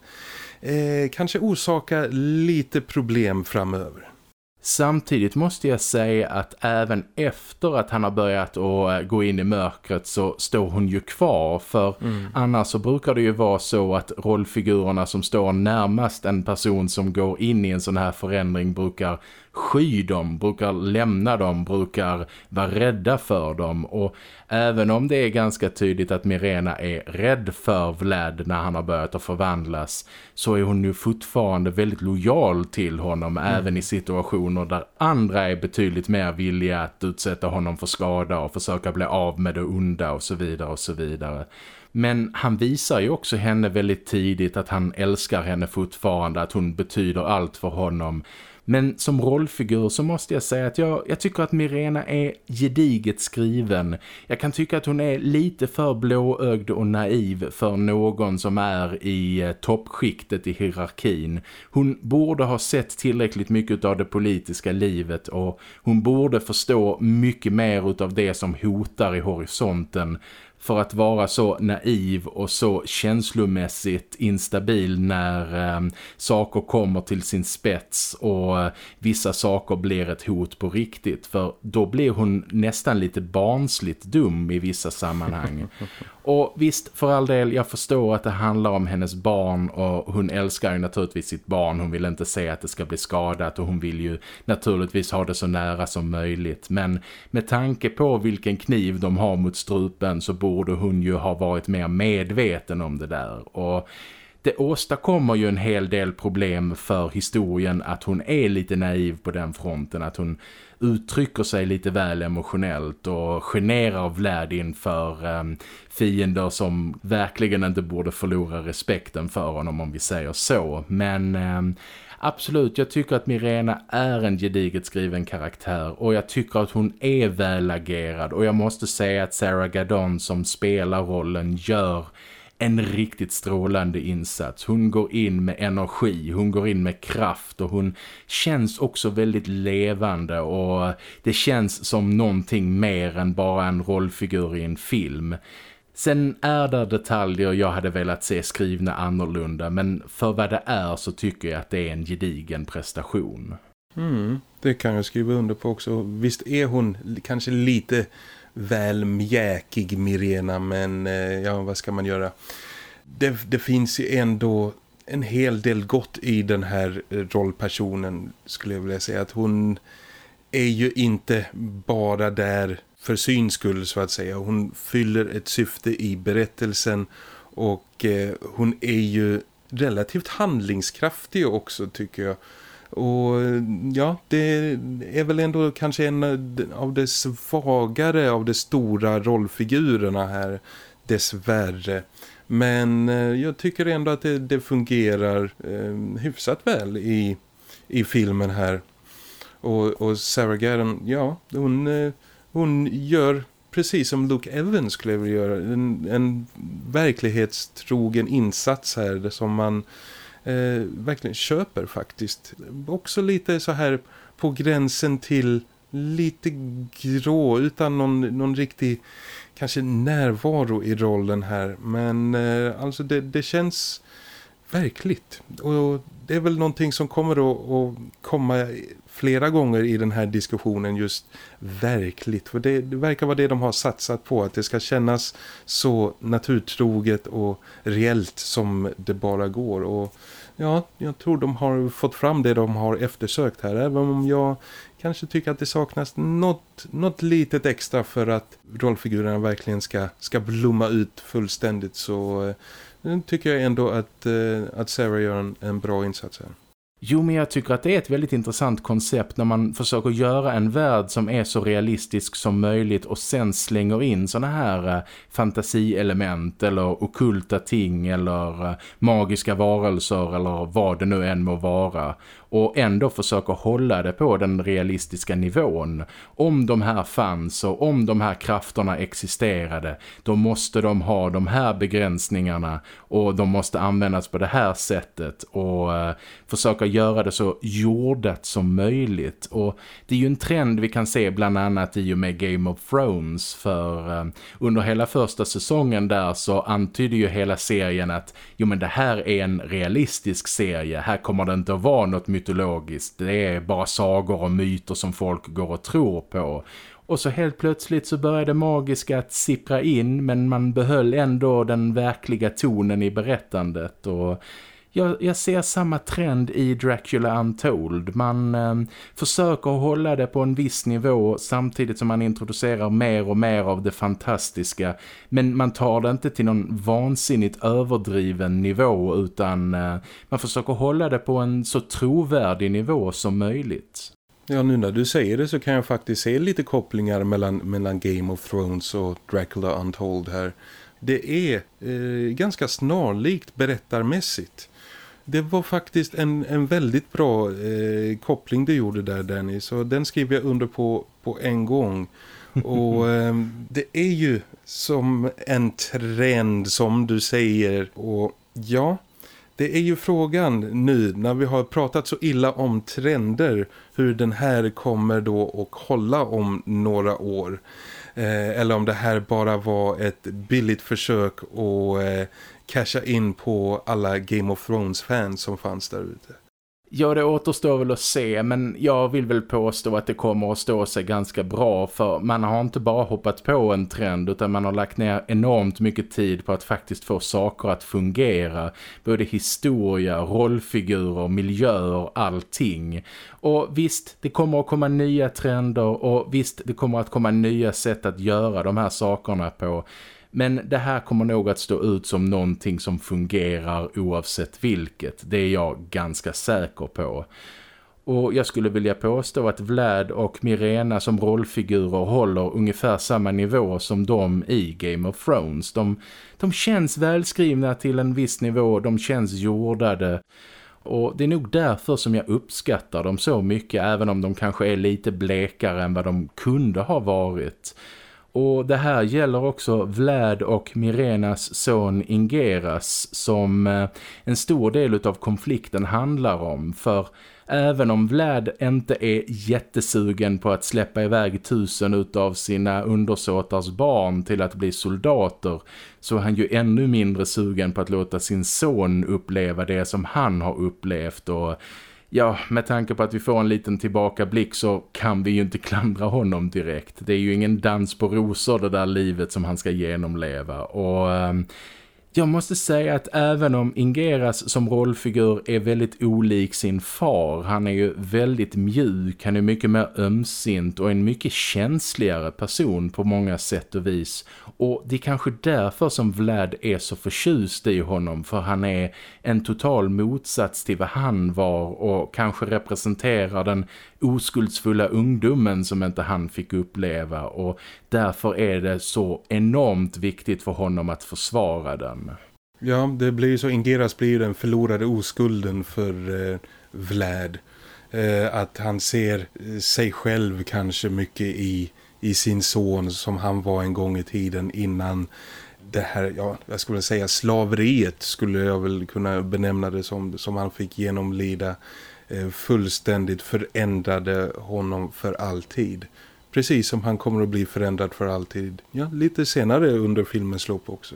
eh, kanske orsaka lite problem framöver. Samtidigt måste jag säga att även efter att han har börjat att gå in i mörkret så står hon ju kvar för mm. annars så brukar det ju vara så att rollfigurerna som står närmast en person som går in i en sån här förändring brukar sky dem, brukar lämna dem, brukar vara rädda för dem och även om det är ganska tydligt att Mirena är rädd för Vlad när han har börjat att förvandlas så är hon ju fortfarande väldigt lojal till honom mm. även i situationer där andra är betydligt mer villiga att utsätta honom för skada och försöka bli av med det onda och så vidare och så vidare. Men han visar ju också henne väldigt tidigt att han älskar henne fortfarande, att hon betyder allt för honom. Men som rollfigur så måste jag säga att jag, jag tycker att Mirena är gediget skriven. Jag kan tycka att hon är lite för blåögd och naiv för någon som är i eh, toppskiktet i hierarkin. Hon borde ha sett tillräckligt mycket av det politiska livet och hon borde förstå mycket mer av det som hotar i horisonten för att vara så naiv och så känslomässigt instabil när eh, saker kommer till sin spets och eh, vissa saker blir ett hot på riktigt. För då blir hon nästan lite barnsligt dum i vissa sammanhang. Och visst, för all del, jag förstår att det handlar om hennes barn och hon älskar ju naturligtvis sitt barn. Hon vill inte se att det ska bli skadat och hon vill ju naturligtvis ha det så nära som möjligt. Men med tanke på vilken kniv de har mot strupen så borde borde hon ju ha varit mer medveten om det där. Och det åstadkommer ju en hel del problem för historien att hon är lite naiv på den fronten. Att hon uttrycker sig lite väl emotionellt och generar Vlad inför um, fiender som verkligen inte borde förlora respekten för honom om vi säger så. Men um, absolut, jag tycker att Mirena är en gediget skriven karaktär och jag tycker att hon är välagerad och jag måste säga att Sarah Gadon som spelar rollen gör en riktigt strålande insats. Hon går in med energi, hon går in med kraft och hon känns också väldigt levande och det känns som någonting mer än bara en rollfigur i en film. Sen är det detaljer jag hade velat se skrivna annorlunda men för vad det är så tycker jag att det är en gedigen prestation. Mm, det kan jag skriva under på också. Visst är hon kanske lite väl mjäkig Mirena men eh, ja vad ska man göra? Det, det finns ju ändå en hel del gott i den här eh, rollpersonen skulle jag vilja säga att hon är ju inte bara där för syns skull så att säga. Hon fyller ett syfte i berättelsen och eh, hon är ju relativt handlingskraftig också tycker jag. Och eh, ja, det är väl ändå kanske en av de svagare av de stora rollfigurerna här dessvärre. Men eh, jag tycker ändå att det, det fungerar eh, hyfsat väl i, i filmen här. Och, och Sarah Garden, ja, hon, eh, hon gör precis som Luke Evans skulle jag göra. En, en verklighetstrogen insats här som man eh, verkligen köper faktiskt. Också lite så här på gränsen till lite grå utan någon, någon riktig kanske närvaro i rollen här. Men eh, alltså det, det känns verkligt. Och det är väl någonting som kommer att, att komma flera gånger i den här diskussionen just verkligt. För det, det, verkar vara det de har satsat på. Att det ska kännas så naturtroget och reellt som det bara går. Och ja, jag tror de har fått fram det de har eftersökt här. Även om jag kanske tycker att det saknas något, något litet extra för att rollfigurerna verkligen ska, ska blomma ut fullständigt så eh, tycker jag ändå att, eh, att Sarah gör en, en bra insats här. Jo, men jag tycker att det är ett väldigt intressant koncept när man försöker göra en värld som är så realistisk som möjligt och sen slänger in såna här eh, fantasielement eller okulta ting eller eh, magiska varelser eller vad det nu än må vara och ändå försöker hålla det på den realistiska nivån. Om de här fanns och om de här krafterna existerade då måste de ha de här begränsningarna och de måste användas på det här sättet och eh, försöka göra det så jordat som möjligt. Och det är ju en trend vi kan se bland annat i och med Game of Thrones för eh, under hela första säsongen där så antyder ju hela serien att jo men det här är en realistisk serie, här kommer det inte att vara något mytologiskt. Det är bara sagor och myter som folk går och tror på. Och så helt plötsligt så började det magiska att sippra in men man behöll ändå den verkliga tonen i berättandet och jag, jag ser samma trend i Dracula Untold. Man eh, försöker hålla det på en viss nivå samtidigt som man introducerar mer och mer av det fantastiska. Men man tar det inte till någon vansinnigt överdriven nivå utan eh, man försöker hålla det på en så trovärdig nivå som möjligt. Ja, nu när du säger det så kan jag faktiskt se lite kopplingar mellan, mellan Game of Thrones och Dracula Untold här. Det är eh, ganska snarlikt berättarmässigt. Det var faktiskt en, en väldigt bra eh, koppling du gjorde där Danny. Så den skriver jag under på, på en gång. Och eh, det är ju som en trend som du säger. Och ja, det är ju frågan nu när vi har pratat så illa om trender. Hur den här kommer då att hålla om några år. Eh, eller om det här bara var ett billigt försök att eh, casha in på alla Game of Thrones-fans som fanns där ute. Ja, det återstår väl att se men jag vill väl påstå att det kommer att stå sig ganska bra för man har inte bara hoppat på en trend utan man har lagt ner enormt mycket tid på att faktiskt få saker att fungera. Både historia, rollfigurer, miljöer, allting. Och visst, det kommer att komma nya trender och visst, det kommer att komma nya sätt att göra de här sakerna på. Men det här kommer nog att stå ut som någonting som fungerar oavsett vilket. Det är jag ganska säker på. Och jag skulle vilja påstå att Vlad och Mirena som rollfigurer håller ungefär samma nivå som de i Game of Thrones. De, de känns välskrivna till en viss nivå, de känns jordade. Och det är nog därför som jag uppskattar dem så mycket även om de kanske är lite blekare än vad de kunde ha varit. Och det här gäller också Vlad och Mirenas son Ingeras som eh, en stor del av konflikten handlar om. För även om Vlad inte är jättesugen på att släppa iväg tusen utav sina undersåtars barn till att bli soldater så är han ju ännu mindre sugen på att låta sin son uppleva det som han har upplevt och ja, med tanke på att vi får en liten tillbakablick så kan vi ju inte klandra honom direkt. Det är ju ingen dans på rosor det där livet som han ska genomleva och... Um, jag måste säga att även om Ingeras som rollfigur är väldigt olik sin far, han är ju väldigt mjuk, han är mycket mer ömsint och en mycket känsligare person på många sätt och vis. Och det är kanske därför som Vlad är så förtjust i honom, för han är en total motsats till vad han var och kanske representerar den oskuldsfulla ungdomen som inte han fick uppleva och därför är det så enormt viktigt för honom att försvara den. Ja, det blir ju så, Ingeras blir den förlorade oskulden för eh, Vlad. Eh, att han ser eh, sig själv kanske mycket i, i sin son som han var en gång i tiden innan det här, ja, jag skulle säga slaveriet skulle jag väl kunna benämna det som, som han fick genomlida Eh, fullständigt förändrade honom för alltid. Precis som han kommer att bli förändrad för alltid. Ja, lite senare under filmens lopp också.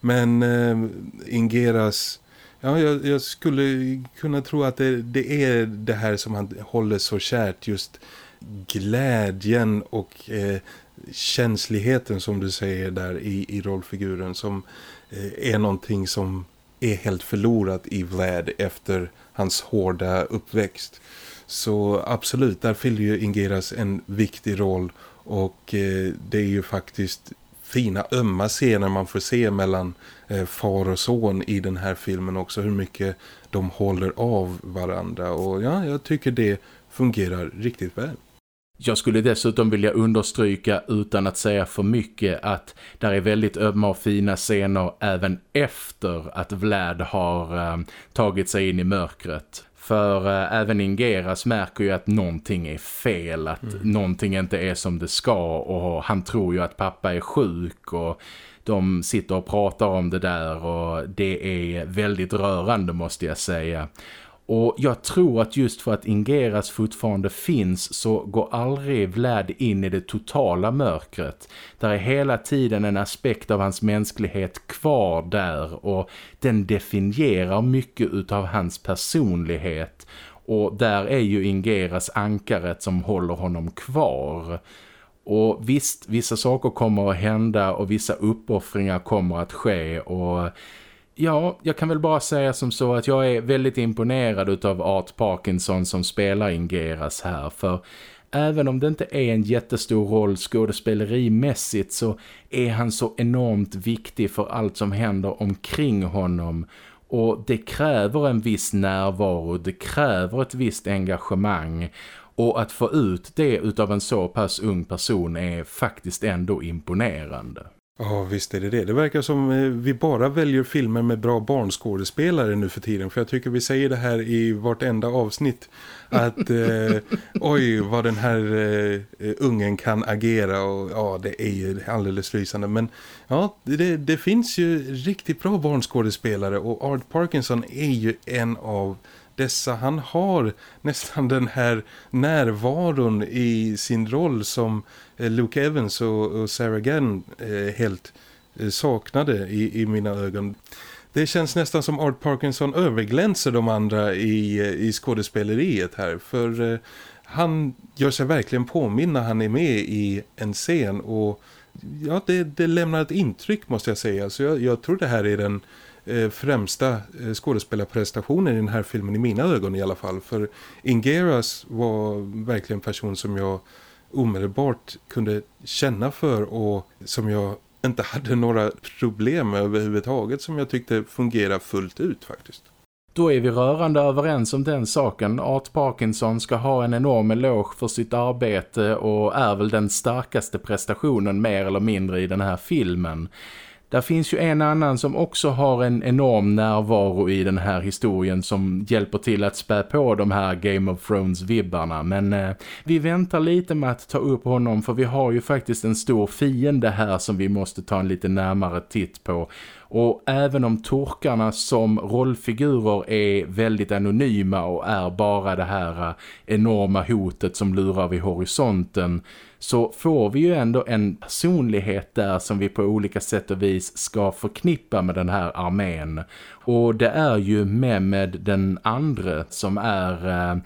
Men eh, Ingeras... Ja, jag, jag, skulle kunna tro att det, det, är det här som han håller så kärt. Just glädjen och eh, känsligheten som du säger där i, i rollfiguren. Som eh, är någonting som är helt förlorat i Vlad efter hans hårda uppväxt. Så absolut, där fyller ju Ingeras en viktig roll och eh, det är ju faktiskt fina ömma scener man får se mellan eh, far och son i den här filmen också. Hur mycket de håller av varandra och ja, jag tycker det fungerar riktigt väl. Jag skulle dessutom vilja understryka utan att säga för mycket att där är väldigt ömma och fina scener även efter att Vlad har eh, tagit sig in i mörkret. För äh, även Ingeras märker ju att någonting är fel, att mm. någonting inte är som det ska och han tror ju att pappa är sjuk och de sitter och pratar om det där och det är väldigt rörande måste jag säga. Och jag tror att just för att Ingeras fortfarande finns så går aldrig Vlad in i det totala mörkret. Där är hela tiden en aspekt av hans mänsklighet kvar där och den definierar mycket utav hans personlighet. Och där är ju Ingeras ankaret som håller honom kvar. Och visst, vissa saker kommer att hända och vissa uppoffringar kommer att ske och Ja, jag kan väl bara säga som så att jag är väldigt imponerad av Art Parkinson som spelar Ingeras här för även om det inte är en jättestor roll skådespelerimässigt så är han så enormt viktig för allt som händer omkring honom och det kräver en viss närvaro, det kräver ett visst engagemang och att få ut det utav en så pass ung person är faktiskt ändå imponerande. Ja, visst är det det. Det verkar som eh, vi bara väljer filmer med bra barnskådespelare nu för tiden. För jag tycker vi säger det här i vartenda avsnitt. Att eh, oj, vad den här eh, ungen kan agera. Och ja, det är ju alldeles lysande. Men ja, det, det finns ju riktigt bra barnskådespelare. Och Art Parkinson är ju en av dessa. Han har nästan den här närvaron i sin roll som eh, Luke Evans och, Sarah Gann eh, helt eh, saknade i, i mina ögon. Det känns nästan som Art Parkinson överglänser de andra i, i skådespeleriet här. För eh, han gör sig verkligen påminna han är med i en scen och ja, det, det lämnar ett intryck måste jag säga. Så jag, jag tror det här är den Eh, främsta eh, skådespelarprestationen i den här filmen i mina ögon i alla fall. För Ingeras var verkligen en person som jag omedelbart kunde känna för och som jag inte hade några problem överhuvudtaget som jag tyckte fungerade fullt ut faktiskt. Då är vi rörande överens om den saken. Art Parkinson ska ha en enorm eloge för sitt arbete och är väl den starkaste prestationen mer eller mindre i den här filmen. Där finns ju en annan som också har en enorm närvaro i den här historien som hjälper till att spä på de här Game of Thrones-vibbarna. Men eh, vi väntar lite med att ta upp honom för vi har ju faktiskt en stor fiende här som vi måste ta en lite närmare titt på. Och även om torkarna som rollfigurer är väldigt anonyma och är bara det här eh, enorma hotet som lurar vid horisonten så får vi ju ändå en personlighet där som vi på olika sätt och vis ska förknippa med den här armén. Och det är ju Mehmed den andra som är eh,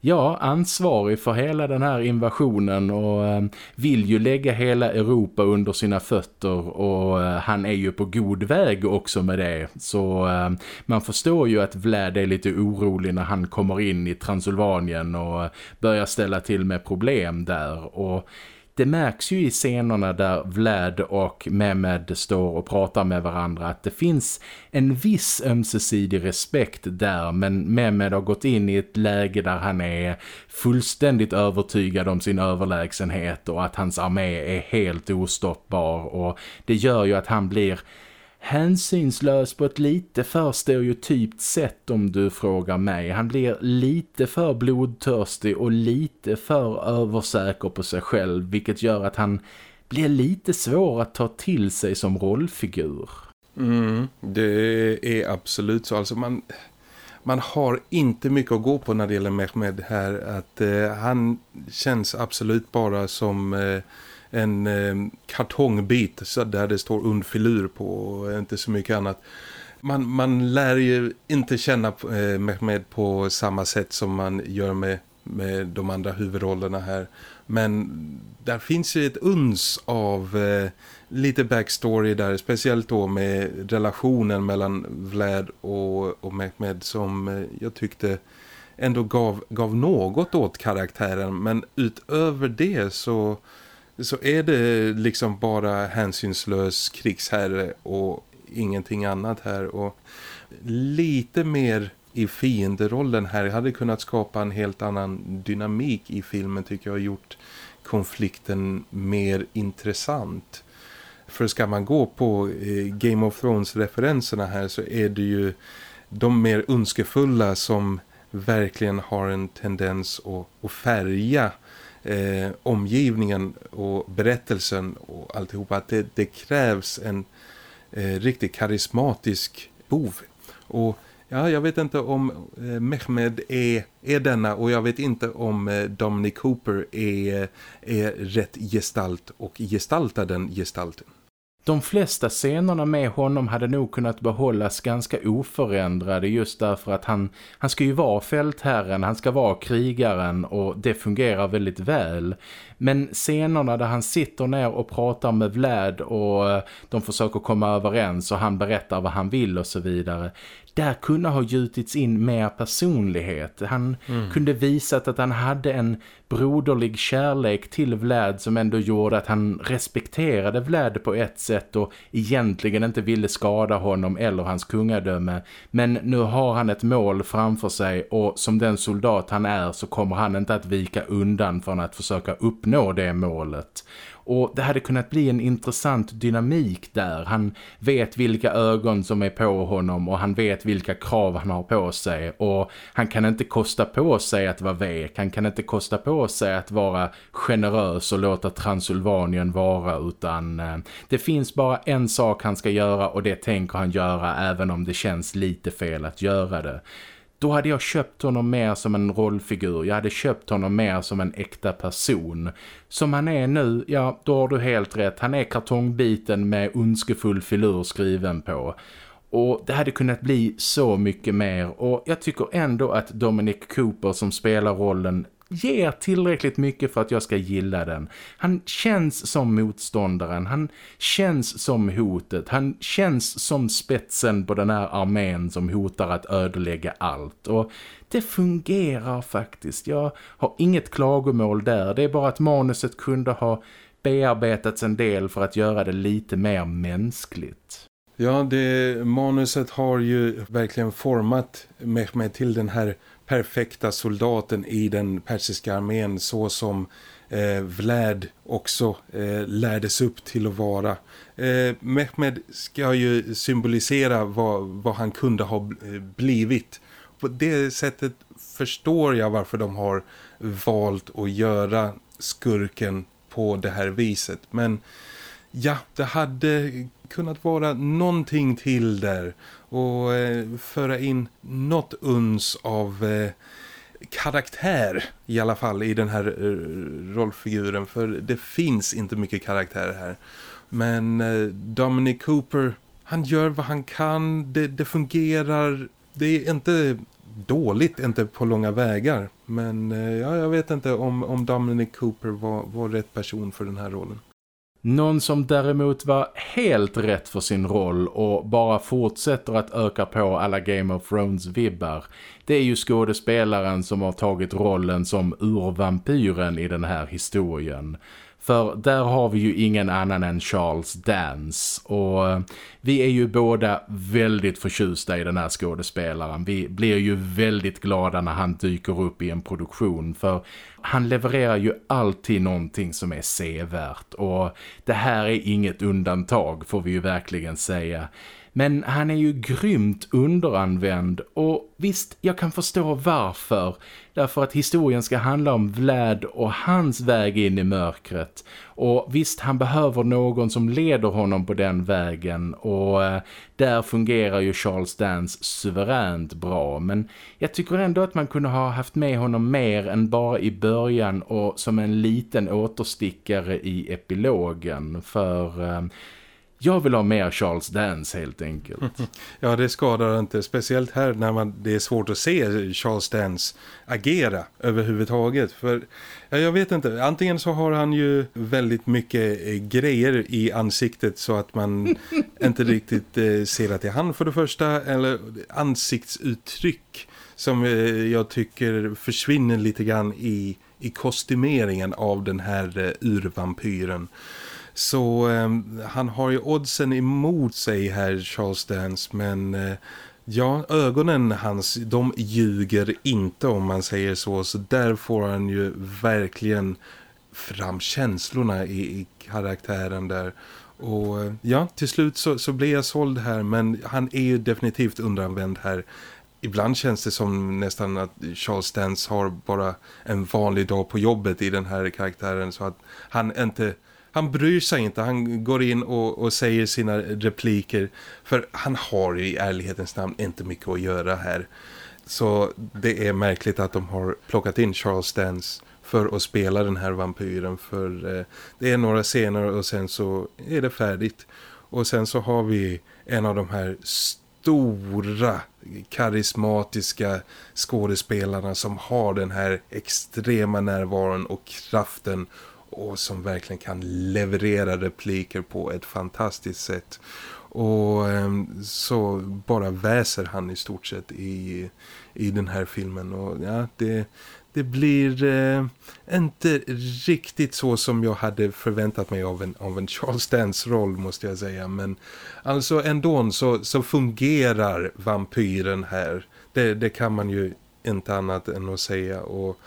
ja, ansvarig för hela den här invasionen och eh, vill ju lägga hela Europa under sina fötter och eh, han är ju på god väg också med det. Så eh, man förstår ju att Vlad är lite orolig när han kommer in i Transylvanien och eh, börjar ställa till med problem där och det märks ju i scenerna där Vlad och Mehmed står och pratar med varandra att det finns en viss ömsesidig respekt där men Mehmed har gått in i ett läge där han är fullständigt övertygad om sin överlägsenhet och att hans armé är helt ostoppbar. Och det gör ju att han blir hänsynslös på ett lite för stereotypt sätt om du frågar mig. Han blir lite för blodtörstig och lite för översäker på sig själv vilket gör att han blir lite svår att ta till sig som rollfigur. Mm, det är absolut så. Alltså man, man har inte mycket att gå på när det gäller Mehmed här. Att eh, han känns absolut bara som... Eh, en eh, kartongbit så där det står undfilur på och inte så mycket annat. Man, man lär ju inte känna eh, Mehmed på samma sätt som man gör med, med de andra huvudrollerna här. Men där finns ju ett uns av eh, lite backstory där. Speciellt då med relationen mellan Vlad och, och Mehmed som eh, jag tyckte ändå gav, gav något åt karaktären. Men utöver det så så är det liksom bara hänsynslös krigsherre och ingenting annat här och lite mer i fienderollen här Jag hade kunnat skapa en helt annan dynamik i filmen tycker jag har gjort konflikten mer intressant. För ska man gå på eh, Game of Thrones referenserna här så är det ju de mer önskefulla som verkligen har en tendens att, att färga eh, omgivningen och berättelsen och alltihopa att det, det krävs en eh, riktigt karismatisk bov. Och ja, jag vet inte om eh, Mehmed är, är denna och jag vet inte om eh, Dominic Cooper är, är rätt gestalt och gestaltar den gestalten de flesta scenerna med honom hade nog kunnat behållas ganska oförändrade just därför att han, han ska ju vara fältherren, han ska vara krigaren och det fungerar väldigt väl. Men scenerna där han sitter ner och pratar med Vlad och eh, de försöker komma överens och han berättar vad han vill och så vidare där kunde ha gjutits in mer personlighet. Han mm. kunde visat att han hade en broderlig kärlek till Vlad som ändå gjorde att han respekterade Vlad på ett sätt och egentligen inte ville skada honom eller hans kungadöme. Men nu har han ett mål framför sig och som den soldat han är så kommer han inte att vika undan från att försöka uppnå det målet. Och det hade kunnat bli en intressant dynamik där. Han vet vilka ögon som är på honom och han vet vilka krav han har på sig. Och han kan inte kosta på sig att vara vek. Han kan inte kosta på sig att vara generös och låta Transylvanien vara utan eh, det finns bara en sak han ska göra och det tänker han göra även om det känns lite fel att göra det då hade jag köpt honom mer som en rollfigur. Jag hade köpt honom mer som en äkta person. Som han är nu, ja då har du helt rätt. Han är kartongbiten med ondskefull filur skriven på. Och det hade kunnat bli så mycket mer och jag tycker ändå att Dominic Cooper som spelar rollen ger tillräckligt mycket för att jag ska gilla den. Han känns som motståndaren, han känns som hotet, han känns som spetsen på den här armén som hotar att ödelägga allt. Och det fungerar faktiskt. Jag har inget klagomål där, det är bara att manuset kunde ha bearbetats en del för att göra det lite mer mänskligt. Ja, det manuset har ju verkligen format Mehmet till den här perfekta soldaten i den persiska armén så som eh, Vlad också eh, lärdes upp till att vara. Eh, Mehmed ska ju symbolisera vad, vad han kunde ha eh, blivit. På det sättet förstår jag varför de har valt att göra skurken på det här viset. Men ja, det hade kunnat vara någonting till där och eh, föra in något uns av eh, karaktär i alla fall i den här eh, rollfiguren för det finns inte mycket karaktär här. Men eh, Dominic Cooper, han gör vad han kan, det, det fungerar, det är inte dåligt, inte på långa vägar. Men eh, ja, jag vet inte om, om Dominic Cooper var, var rätt person för den här rollen. Någon som däremot var helt rätt för sin roll och bara fortsätter att öka på alla Game of Thrones-vibbar. Det är ju skådespelaren som har tagit rollen som urvampyren i den här historien. För där har vi ju ingen annan än Charles Dance och eh, vi är ju båda väldigt förtjusta i den här skådespelaren. Vi blir ju väldigt glada när han dyker upp i en produktion för han levererar ju alltid någonting som är sevärt och det här är inget undantag får vi ju verkligen säga. Men han är ju grymt underanvänd och visst, jag kan förstå varför. Därför att historien ska handla om Vlad och hans väg in i mörkret. Och visst, han behöver någon som leder honom på den vägen. Och eh, där fungerar ju Charles Dance suveränt bra. Men jag tycker ändå att man kunde ha haft med honom mer än bara i början och som en liten återstickare i epilogen. För... Eh, jag vill ha mer Charles Dance helt enkelt. Ja, det skadar inte. Speciellt här när man, det är svårt att se Charles Dance agera överhuvudtaget. För ja, jag vet inte, antingen så har han ju väldigt mycket eh, grejer i ansiktet så att man inte riktigt eh, ser att det är han för det första. Eller ansiktsuttryck som eh, jag tycker försvinner lite grann i, i kostymeringen av den här urvampyren. Så eh, han har ju oddsen emot sig här Charles Dance men eh, ja ögonen hans de ljuger inte om man säger så så där får han ju verkligen fram känslorna i, i karaktären där. Och eh, ja, till slut så, så blir jag såld här men han är ju definitivt undanvänd här. Ibland känns det som nästan att Charles Dance har bara en vanlig dag på jobbet i den här karaktären så att han inte han bryr sig inte, han går in och, och säger sina repliker för han har ju i ärlighetens namn inte mycket att göra här. Så det är märkligt att de har plockat in Charles Dance för att spela den här vampyren för eh, det är några scener och sen så är det färdigt. Och sen så har vi en av de här stora karismatiska skådespelarna som har den här extrema närvaron och kraften och som verkligen kan leverera repliker på ett fantastiskt sätt. Och ehm, så bara väser han i stort sett i, i den här filmen. Och ja, det, det blir eh, inte riktigt så som jag hade förväntat mig av en, av en Charles Dance roll måste jag säga. Men alltså ändå så, så fungerar vampyren här. Det, det kan man ju inte annat än att säga. Och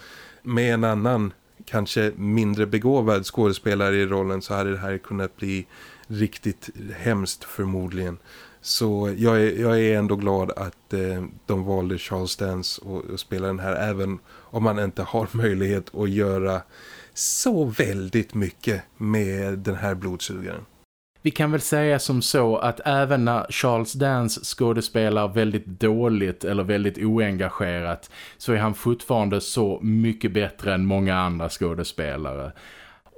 med en annan kanske mindre begåvad skådespelare i rollen så hade det här kunnat bli riktigt hemskt förmodligen. Så jag är, jag är ändå glad att eh, de valde Charles Dance och, och spela den här även om man inte har möjlighet att göra så väldigt mycket med den här blodsugaren. Vi kan väl säga som så att även när Charles Dance skådespelar väldigt dåligt eller väldigt oengagerat så är han fortfarande så mycket bättre än många andra skådespelare.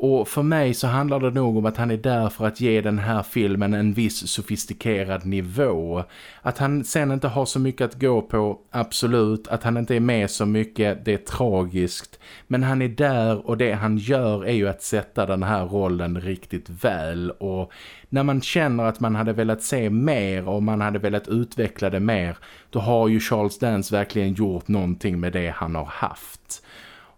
Och för mig så handlar det nog om att han är där för att ge den här filmen en viss sofistikerad nivå. Att han sen inte har så mycket att gå på, absolut. Att han inte är med så mycket, det är tragiskt. Men han är där och det han gör är ju att sätta den här rollen riktigt väl. Och när man känner att man hade velat se mer och man hade velat utveckla det mer, då har ju Charles Dance verkligen gjort någonting med det han har haft.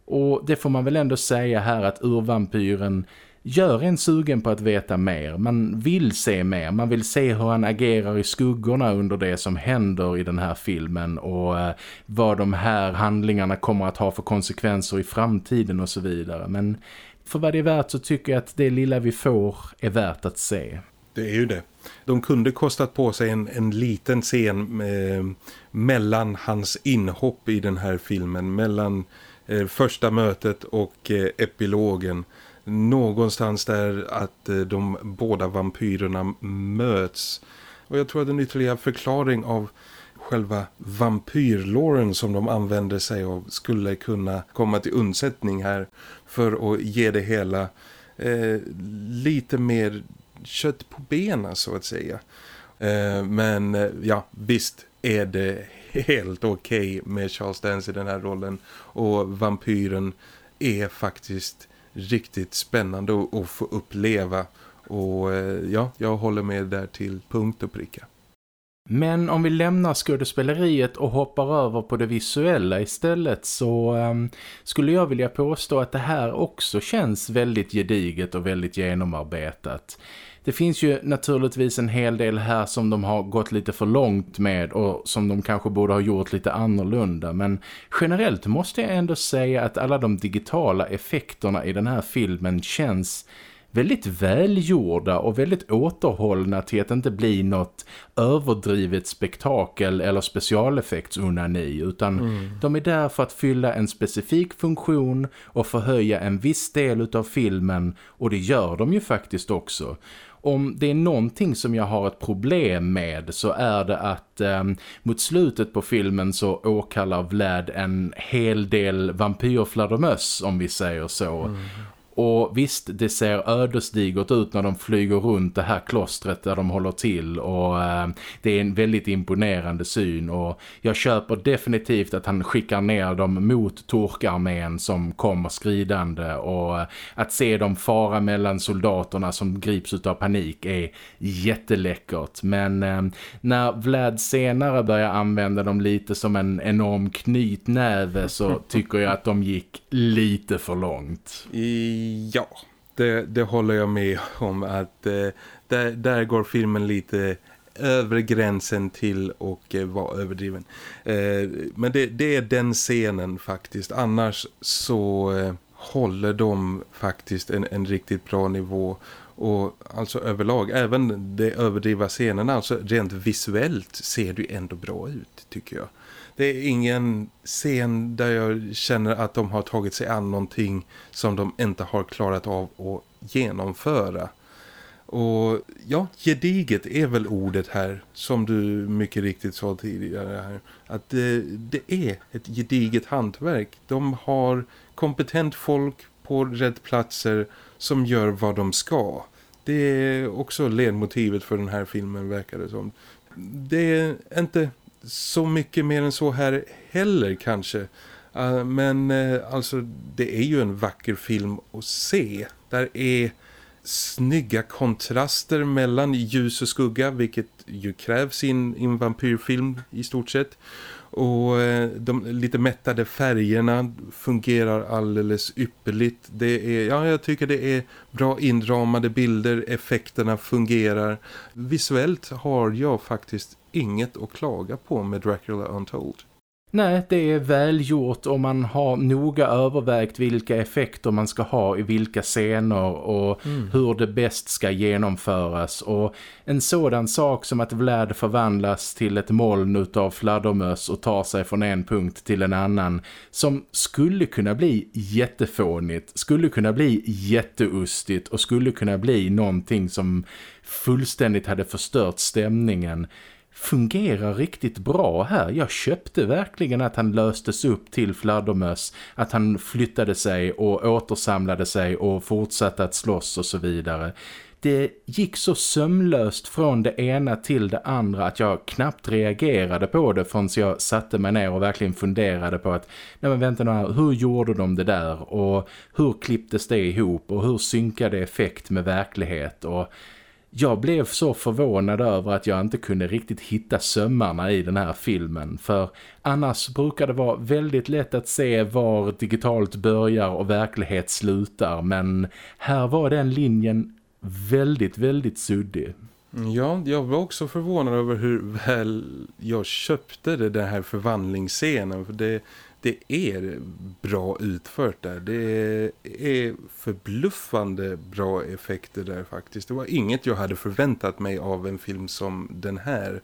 Och det får man väl ändå säga här att urvampyren gör en sugen på att veta mer. Man vill se mer. Man vill se hur han agerar i skuggorna under det som händer i den här filmen och eh, vad de här handlingarna kommer att ha för konsekvenser i framtiden och så vidare. Men för vad det är värt så tycker jag att det lilla vi får är värt att se. Det är ju det. De kunde kostat på sig en, en liten scen eh, mellan hans inhopp i den här filmen. Mellan Eh, första mötet och eh, epilogen. Någonstans där att eh, de båda vampyrerna möts. Och jag tror att en ytterligare förklaring av själva vampyrlåren som de använder sig av skulle kunna komma till undsättning här för att ge det hela eh, lite mer kött på benen så att säga. Eh, men ja, visst är det helt okej okay med Charles Dance i den här rollen. Och vampyren är faktiskt riktigt spännande att få uppleva. Och eh, ja, jag håller med där till punkt och pricka. Men om vi lämnar skådespeleriet och hoppar över på det visuella istället så um, skulle jag vilja påstå att det här också känns väldigt gediget och väldigt genomarbetat. Det finns ju naturligtvis en hel del här som de har gått lite för långt med och som de kanske borde ha gjort lite annorlunda. Men generellt måste jag ändå säga att alla de digitala effekterna i den här filmen känns väldigt välgjorda och väldigt återhållna till att inte bli något överdrivet spektakel eller specialeffektsunani utan mm. de är där för att fylla en specifik funktion och förhöja en viss del av filmen och det gör de ju faktiskt också om det är någonting som jag har ett problem med så är det att eh, mot slutet på filmen så åkallar Vlad en hel del vampyrfladdermöss om vi säger så. Mm. Och visst, det ser ödesdigert ut när de flyger runt det här klostret där de håller till och eh, det är en väldigt imponerande syn och jag köper definitivt att han skickar ner dem mot torkarmen som kommer skridande och eh, att se dem fara mellan soldaterna som grips av panik är jätteläckert men eh, när Vlad senare börjar använda dem lite som en enorm knytnäve så tycker jag att de gick lite för långt. I Ja, det, det håller jag med om att eh, där, där går filmen lite över gränsen till och eh, vara överdriven. Eh, men det, det, är den scenen faktiskt. Annars så eh, håller de faktiskt en, en riktigt bra nivå och alltså överlag, även de överdriva scenerna, alltså rent visuellt ser det ju ändå bra ut tycker jag det är ingen scen där jag känner att de har tagit sig an någonting som de inte har klarat av att genomföra. Och ja, gediget är väl ordet här som du mycket riktigt sa tidigare här. Att det, det är ett gediget hantverk. De har kompetent folk på rätt platser som gör vad de ska. Det är också ledmotivet för den här filmen verkar det som. Det är inte så mycket mer än så här heller kanske. Eh, men eh, alltså det är ju en vacker film att se. Där är snygga kontraster mellan ljus och skugga vilket ju krävs i en, vampyrfilm i stort sett. Och eh, de lite mättade färgerna fungerar alldeles ypperligt. Det är, ja, jag tycker det är bra inramade bilder, effekterna fungerar. Visuellt har jag faktiskt inget att klaga på med Dracula Untold. Nej, det är välgjort om man har noga övervägt vilka effekter man ska ha i vilka scener och mm. hur det bäst ska genomföras. Och en sådan sak som att Vlad förvandlas till ett moln av fladdermöss och tar sig från en punkt till en annan som skulle kunna bli jättefånigt, skulle kunna bli jätteustigt och skulle kunna bli någonting som fullständigt hade förstört stämningen fungerar riktigt bra här. Jag köpte verkligen att han löstes upp till fladdermöss, att han flyttade sig och återsamlade sig och fortsatte att slåss och så vidare. Det gick så sömlöst från det ena till det andra att jag knappt reagerade på det förrän jag satte mig ner och verkligen funderade på att nej men vänta nu här, hur gjorde de det där och hur klipptes det ihop och hur synkade effekt med verklighet och jag blev så förvånad över att jag inte kunde riktigt hitta sömmarna i den här filmen för annars brukar det vara väldigt lätt att se var digitalt börjar och verklighet slutar men här var den linjen väldigt, väldigt suddig. Mm, ja, jag var också förvånad över hur väl jag köpte det, den här förvandlingsscenen för det det är bra utfört där. Det är förbluffande bra effekter där faktiskt. Det var inget jag hade förväntat mig av en film som den här.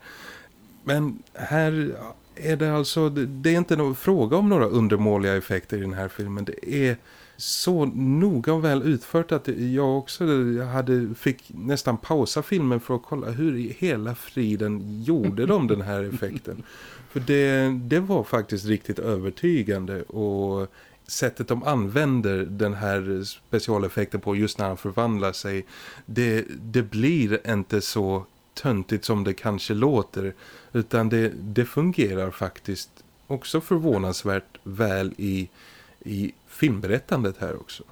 Men här är det alltså, det är inte någon fråga om några undermåliga effekter i den här filmen. Det är så noga och väl utfört att jag också hade, fick nästan pausa filmen för att kolla hur i hela friden gjorde de den här effekten. För det, det var faktiskt riktigt övertygande och sättet de använder den här specialeffekten på just när han förvandlar sig det, det blir inte så töntigt som det kanske låter utan det, det fungerar faktiskt också förvånansvärt väl i, i filmberättandet här också.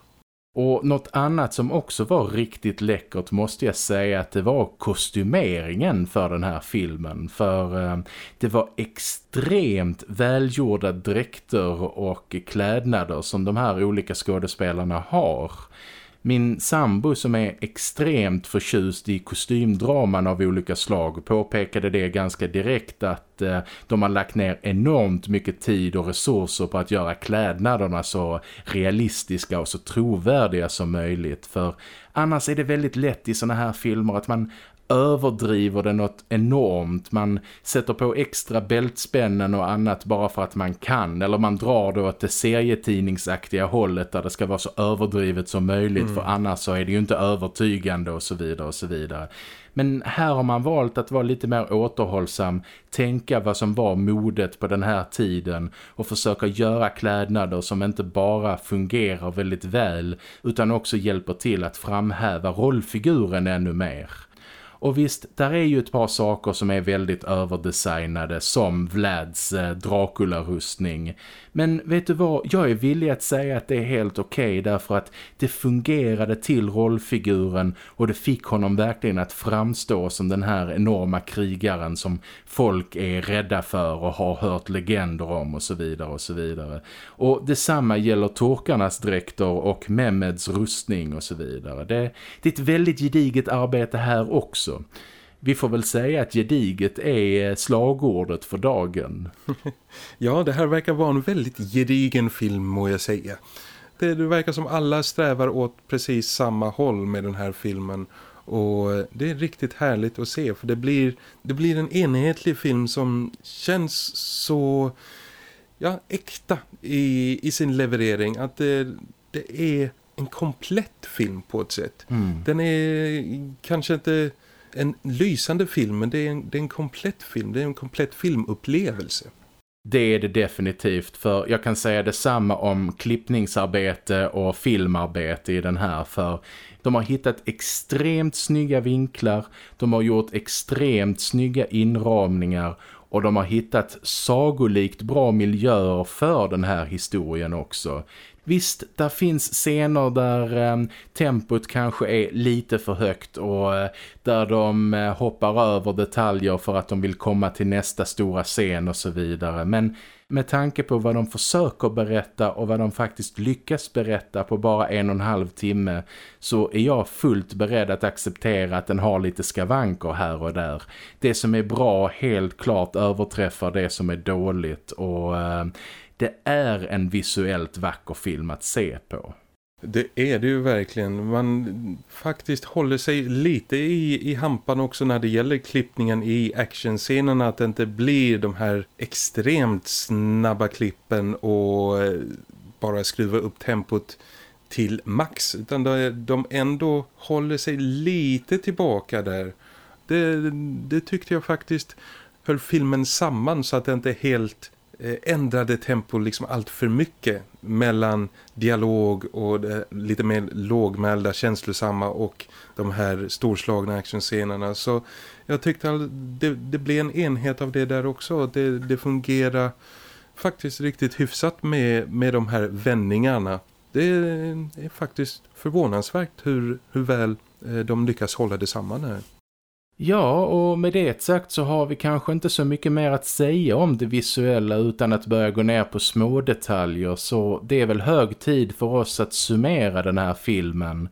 Och något annat som också var riktigt läckert måste jag säga att det var kostymeringen för den här filmen. För eh, det var extremt välgjorda dräkter och klädnader som de här olika skådespelarna har. Min sambo som är extremt förtjust i kostymdraman av olika slag påpekade det ganska direkt att eh, de har lagt ner enormt mycket tid och resurser på att göra klädnaderna så realistiska och så trovärdiga som möjligt. För annars är det väldigt lätt i såna här filmer att man överdriver det något enormt. Man sätter på extra bältspännen och annat bara för att man kan. Eller man drar det åt det serietidningsaktiga hållet där det ska vara så överdrivet som möjligt. Mm. För annars så är det ju inte övertygande och så vidare och så vidare. Men här har man valt att vara lite mer återhållsam, tänka vad som var modet på den här tiden och försöka göra klädnader som inte bara fungerar väldigt väl utan också hjälper till att framhäva rollfiguren ännu mer. Och visst, där är ju ett par saker som är väldigt överdesignade som Vlads eh, Dracula-rustning. Men vet du vad, jag är villig att säga att det är helt okej okay därför att det fungerade till rollfiguren och det fick honom verkligen att framstå som den här enorma krigaren som folk är rädda för och har hört legender om och så vidare och så vidare. Och detsamma gäller torkarnas dräkter och Mehmeds rustning och så vidare. Det, det är ett väldigt gediget arbete här också. Vi får väl säga att gediget är slagordet för dagen. ja, det här verkar vara en väldigt gedigen film må jag säga. Det, det verkar som alla strävar åt precis samma håll med den här filmen. Och det är riktigt härligt att se för det blir, det blir en enhetlig film som känns så ja, äkta i, i sin leverering. Att det, det är en komplett film på ett sätt. Mm. Den är kanske inte en lysande film men det är en, det är en komplett film, det är en komplett filmupplevelse. Det är det definitivt för jag kan säga detsamma om klippningsarbete och filmarbete i den här för de har hittat extremt snygga vinklar, de har gjort extremt snygga inramningar och de har hittat sagolikt bra miljöer för den här historien också. Visst, där finns scener där eh, tempot kanske är lite för högt och eh, där de eh, hoppar över detaljer för att de vill komma till nästa stora scen och så vidare. Men med tanke på vad de försöker berätta och vad de faktiskt lyckas berätta på bara en och en halv timme så är jag fullt beredd att acceptera att den har lite skavanker här och där. Det som är bra helt klart överträffar det som är dåligt och eh, det är en visuellt vacker film att se på. Det är det ju verkligen. Man faktiskt håller sig lite i, i hampan också när det gäller klippningen i actionscenerna. Att det inte blir de här extremt snabba klippen och eh, bara skruva upp tempot till max. Utan de ändå håller sig lite tillbaka där. Det, det tyckte jag faktiskt höll filmen samman så att det inte helt Eh, ändrade tempo liksom allt för mycket mellan dialog och det lite mer lågmälda, känslosamma och de här storslagna actionscenerna. Så jag tyckte att det, det blev en enhet av det där också. Det, det fungerar faktiskt riktigt hyfsat med, med de här vändningarna. Det är faktiskt förvånansvärt hur, hur väl eh, de lyckas hålla det samman här. Ja, och med det sagt så har vi kanske inte så mycket mer att säga om det visuella utan att börja gå ner på små detaljer så det är väl hög tid för oss att summera den här filmen.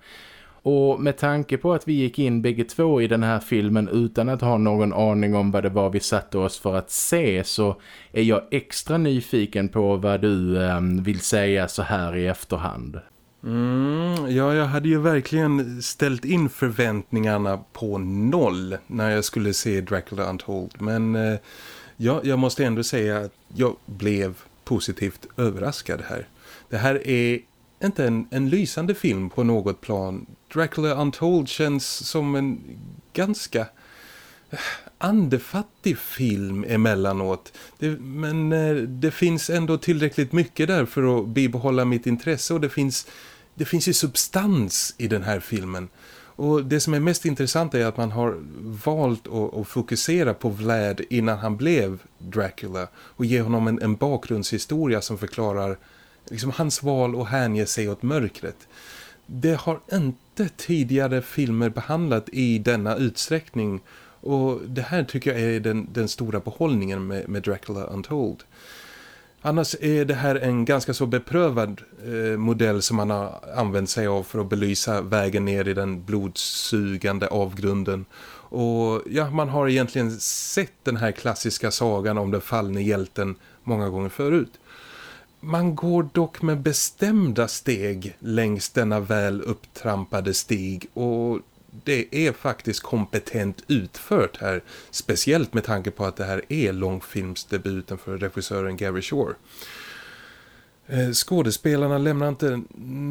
Och med tanke på att vi gick in bägge två i den här filmen utan att ha någon aning om vad det var vi satte oss för att se så är jag extra nyfiken på vad du eh, vill säga så här i efterhand. Mm, ja, jag hade ju verkligen ställt in förväntningarna på noll när jag skulle se Dracula Untold. Men eh, ja, jag måste ändå säga att jag blev positivt överraskad här. Det här är inte en, en lysande film på något plan. Dracula Untold känns som en ganska andefattig film emellanåt. Det, men eh, det finns ändå tillräckligt mycket där för att bibehålla mitt intresse och det finns, det finns ju substans i den här filmen. Och det som är mest intressant är att man har valt att, att fokusera på Vlad innan han blev Dracula och ge honom en, en bakgrundshistoria som förklarar liksom hans val att hänge sig åt mörkret. Det har inte tidigare filmer behandlat i denna utsträckning och det här tycker jag är den, den stora behållningen med, med Dracula Untold. Annars är det här en ganska så beprövad eh, modell som man har använt sig av för att belysa vägen ner i den blodsugande avgrunden. Och ja, man har egentligen sett den här klassiska sagan om den fallne hjälten många gånger förut. Man går dock med bestämda steg längs denna väl upptrampade stig och det är faktiskt kompetent utfört här. Speciellt med tanke på att det här är långfilmsdebuten för regissören Gary Shore. Eh, skådespelarna lämnar inte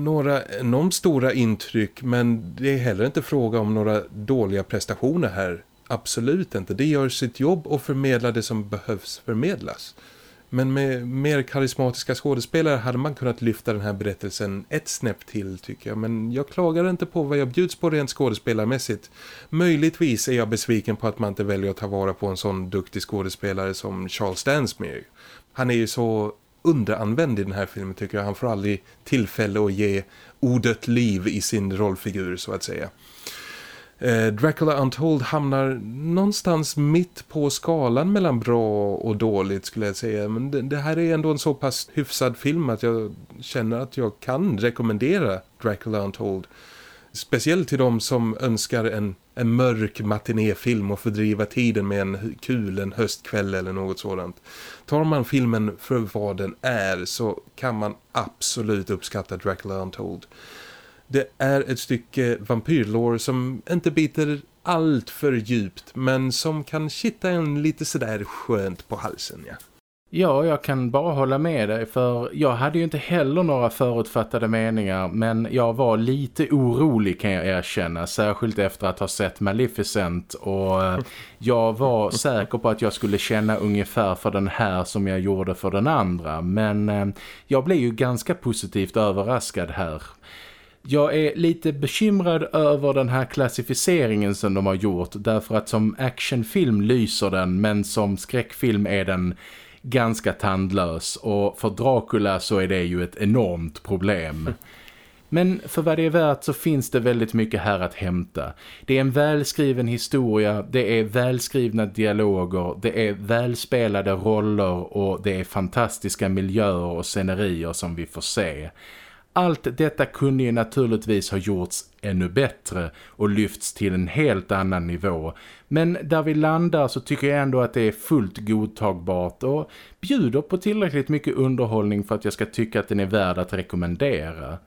några enormt stora intryck men det är heller inte fråga om några dåliga prestationer här. Absolut inte. Det gör sitt jobb och förmedlar det som behövs förmedlas. Men med mer karismatiska skådespelare hade man kunnat lyfta den här berättelsen ett snäpp till tycker jag. Men jag klagar inte på vad jag bjuds på rent skådespelarmässigt. Möjligtvis är jag besviken på att man inte väljer att ta vara på en sån duktig skådespelare som Charles Dansmere. Han är ju så underanvänd i den här filmen tycker jag. Han får aldrig tillfälle att ge odött liv i sin rollfigur så att säga. Eh, Dracula Untold hamnar någonstans mitt på skalan mellan bra och dåligt skulle jag säga. Men det, det, här är ändå en så pass hyfsad film att jag känner att jag kan rekommendera Dracula Untold. Speciellt till de som önskar en, en mörk matinéfilm och fördriva tiden med en kul en höstkväll eller något sådant. Tar man filmen för vad den är så kan man absolut uppskatta Dracula Untold. Det är ett stycke vampyrlår som inte biter allt för djupt men som kan kitta en lite sådär skönt på halsen, ja. Ja, jag kan bara hålla med dig för jag hade ju inte heller några förutfattade meningar men jag var lite orolig kan jag erkänna, särskilt efter att ha sett Maleficent och eh, jag var säker på att jag skulle känna ungefär för den här som jag gjorde för den andra men eh, jag blev ju ganska positivt överraskad här. Jag är lite bekymrad över den här klassificeringen som de har gjort därför att som actionfilm lyser den men som skräckfilm är den ganska tandlös och för Dracula så är det ju ett enormt problem. Men för vad det är värt så finns det väldigt mycket här att hämta. Det är en välskriven historia, det är välskrivna dialoger, det är välspelade roller och det är fantastiska miljöer och scenerier som vi får se. Allt detta kunde ju naturligtvis ha gjorts ännu bättre och lyfts till en helt annan nivå. Men där vi landar så tycker jag ändå att det är fullt godtagbart och bjuder på tillräckligt mycket underhållning för att jag ska tycka att den är värd att rekommendera.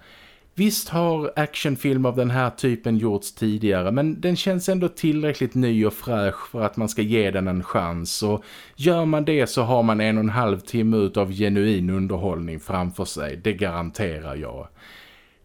Visst har actionfilm av den här typen gjorts tidigare men den känns ändå tillräckligt ny och fräsch för att man ska ge den en chans och gör man det så har man en och en halv timme av genuin underhållning framför sig, det garanterar jag.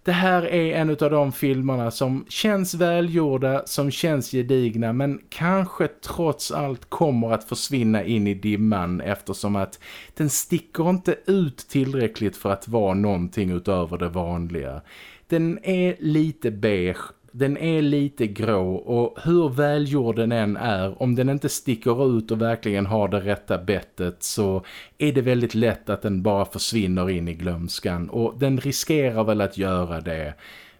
Det här är en av de filmerna som känns välgjorda, som känns gedigna men kanske trots allt kommer att försvinna in i dimman eftersom att den sticker inte ut tillräckligt för att vara någonting utöver det vanliga. Den är lite beige den är lite grå och hur välgjord den än är, om den inte sticker ut och verkligen har det rätta bettet så är det väldigt lätt att den bara försvinner in i glömskan och den riskerar väl att göra det.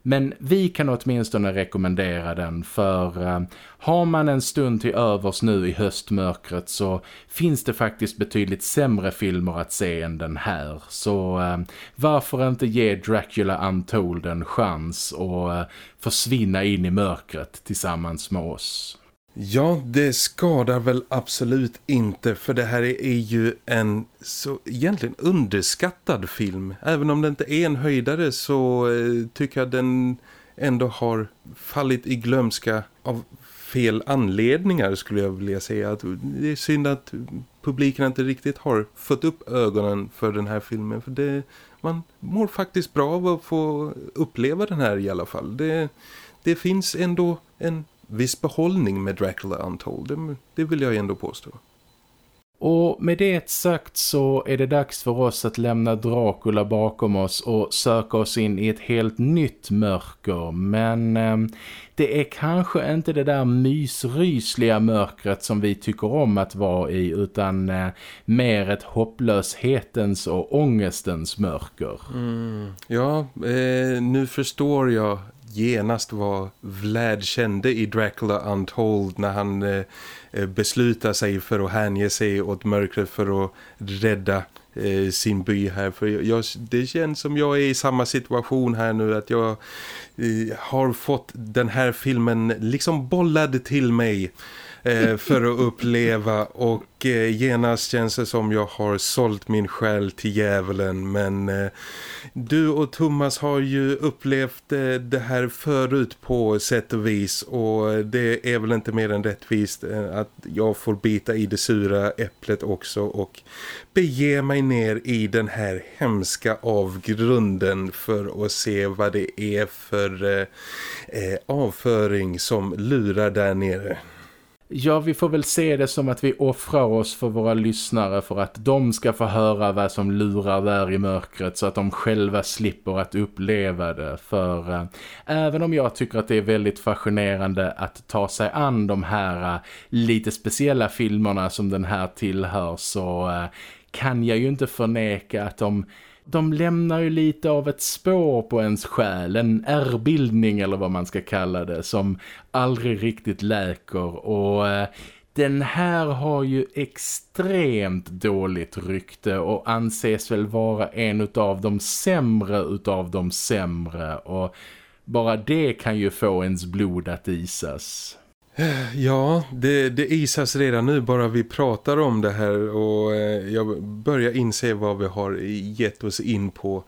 Men vi kan åtminstone rekommendera den för eh, har man en stund till övers nu i höstmörkret så finns det faktiskt betydligt sämre filmer att se än den här. Så eh, varför inte ge Dracula Untold en chans och eh, försvinna in i mörkret tillsammans med oss? Ja, det skadar väl absolut inte för det här är ju en så egentligen underskattad film. Även om det inte är en höjdare så eh, tycker jag den ändå har fallit i glömska av fel anledningar skulle jag vilja säga. Att det är synd att publiken inte riktigt har fått upp ögonen för den här filmen. För det, man mår faktiskt bra av att få uppleva den här i alla fall. Det, det finns ändå en viss behållning med Dracula Untold. Det, det vill jag ändå påstå. Och med det sagt så är det dags för oss att lämna Dracula bakom oss och söka oss in i ett helt nytt mörker. Men eh, det är kanske inte det där mysrysliga mörkret som vi tycker om att vara i utan eh, mer ett hopplöshetens och ångestens mörker. Mm. Ja, eh, nu förstår jag genast vad Vlad kände i Dracula Untold när han eh, eh, beslutar sig för att hänge sig åt mörkret för att rädda eh, sin by här. För jag, det känns som jag är i samma situation här nu att jag eh, har fått den här filmen liksom bollad till mig Eh, för att uppleva. Och eh, genast känns det som jag har sålt min själ till djävulen. Men eh, du och Thomas har ju upplevt eh, det här förut på sätt och vis. Och det är väl inte mer än rättvist att jag får bita i det sura äpplet också. Och bege mig ner i den här hemska avgrunden för att se vad det är för eh avföring som lurar där nere. Ja, vi får väl se det som att vi offrar oss för våra lyssnare för att de ska få höra vad som lurar där i mörkret så att de själva slipper att uppleva det. För äh, även om jag tycker att det är väldigt fascinerande att ta sig an de här äh, lite speciella filmerna som den här tillhör så äh, kan jag ju inte förneka att de de lämnar ju lite av ett spår på ens själ, en ärrbildning eller vad man ska kalla det, som aldrig riktigt läker och eh, den här har ju extremt dåligt rykte och anses väl vara en av de sämre utav de sämre och bara det kan ju få ens blod att isas. Ja, det, det isas redan nu bara vi pratar om det här och eh, jag börjar inse vad vi har gett oss in på.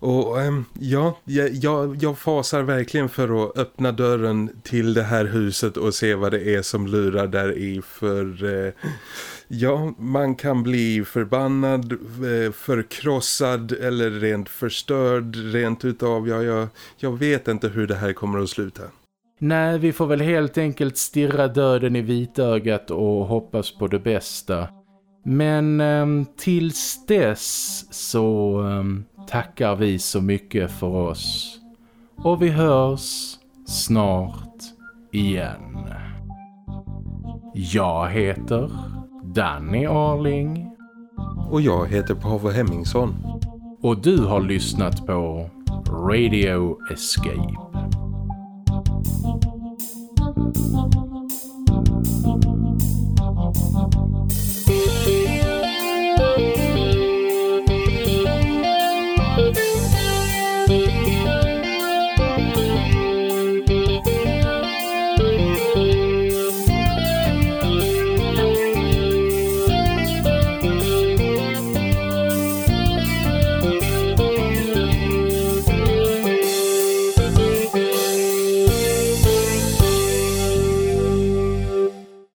Och ehm, ja, jag, jag fasar verkligen för att öppna dörren till det här huset och se vad det är som lurar där i för eh, ja, man kan bli förbannad, eh, förkrossad eller rent förstörd, rent utav, ja, jag, jag vet inte hur det här kommer att sluta. Nej, vi får väl helt enkelt stirra döden i vitögat och hoppas på det bästa. Men eh, tills dess så eh, tackar vi så mycket för oss. Och vi hörs snart igen. Jag heter Danny Arling. Och jag heter Paavo Hemmingsson. Och du har lyssnat på Radio Escape. Thank you.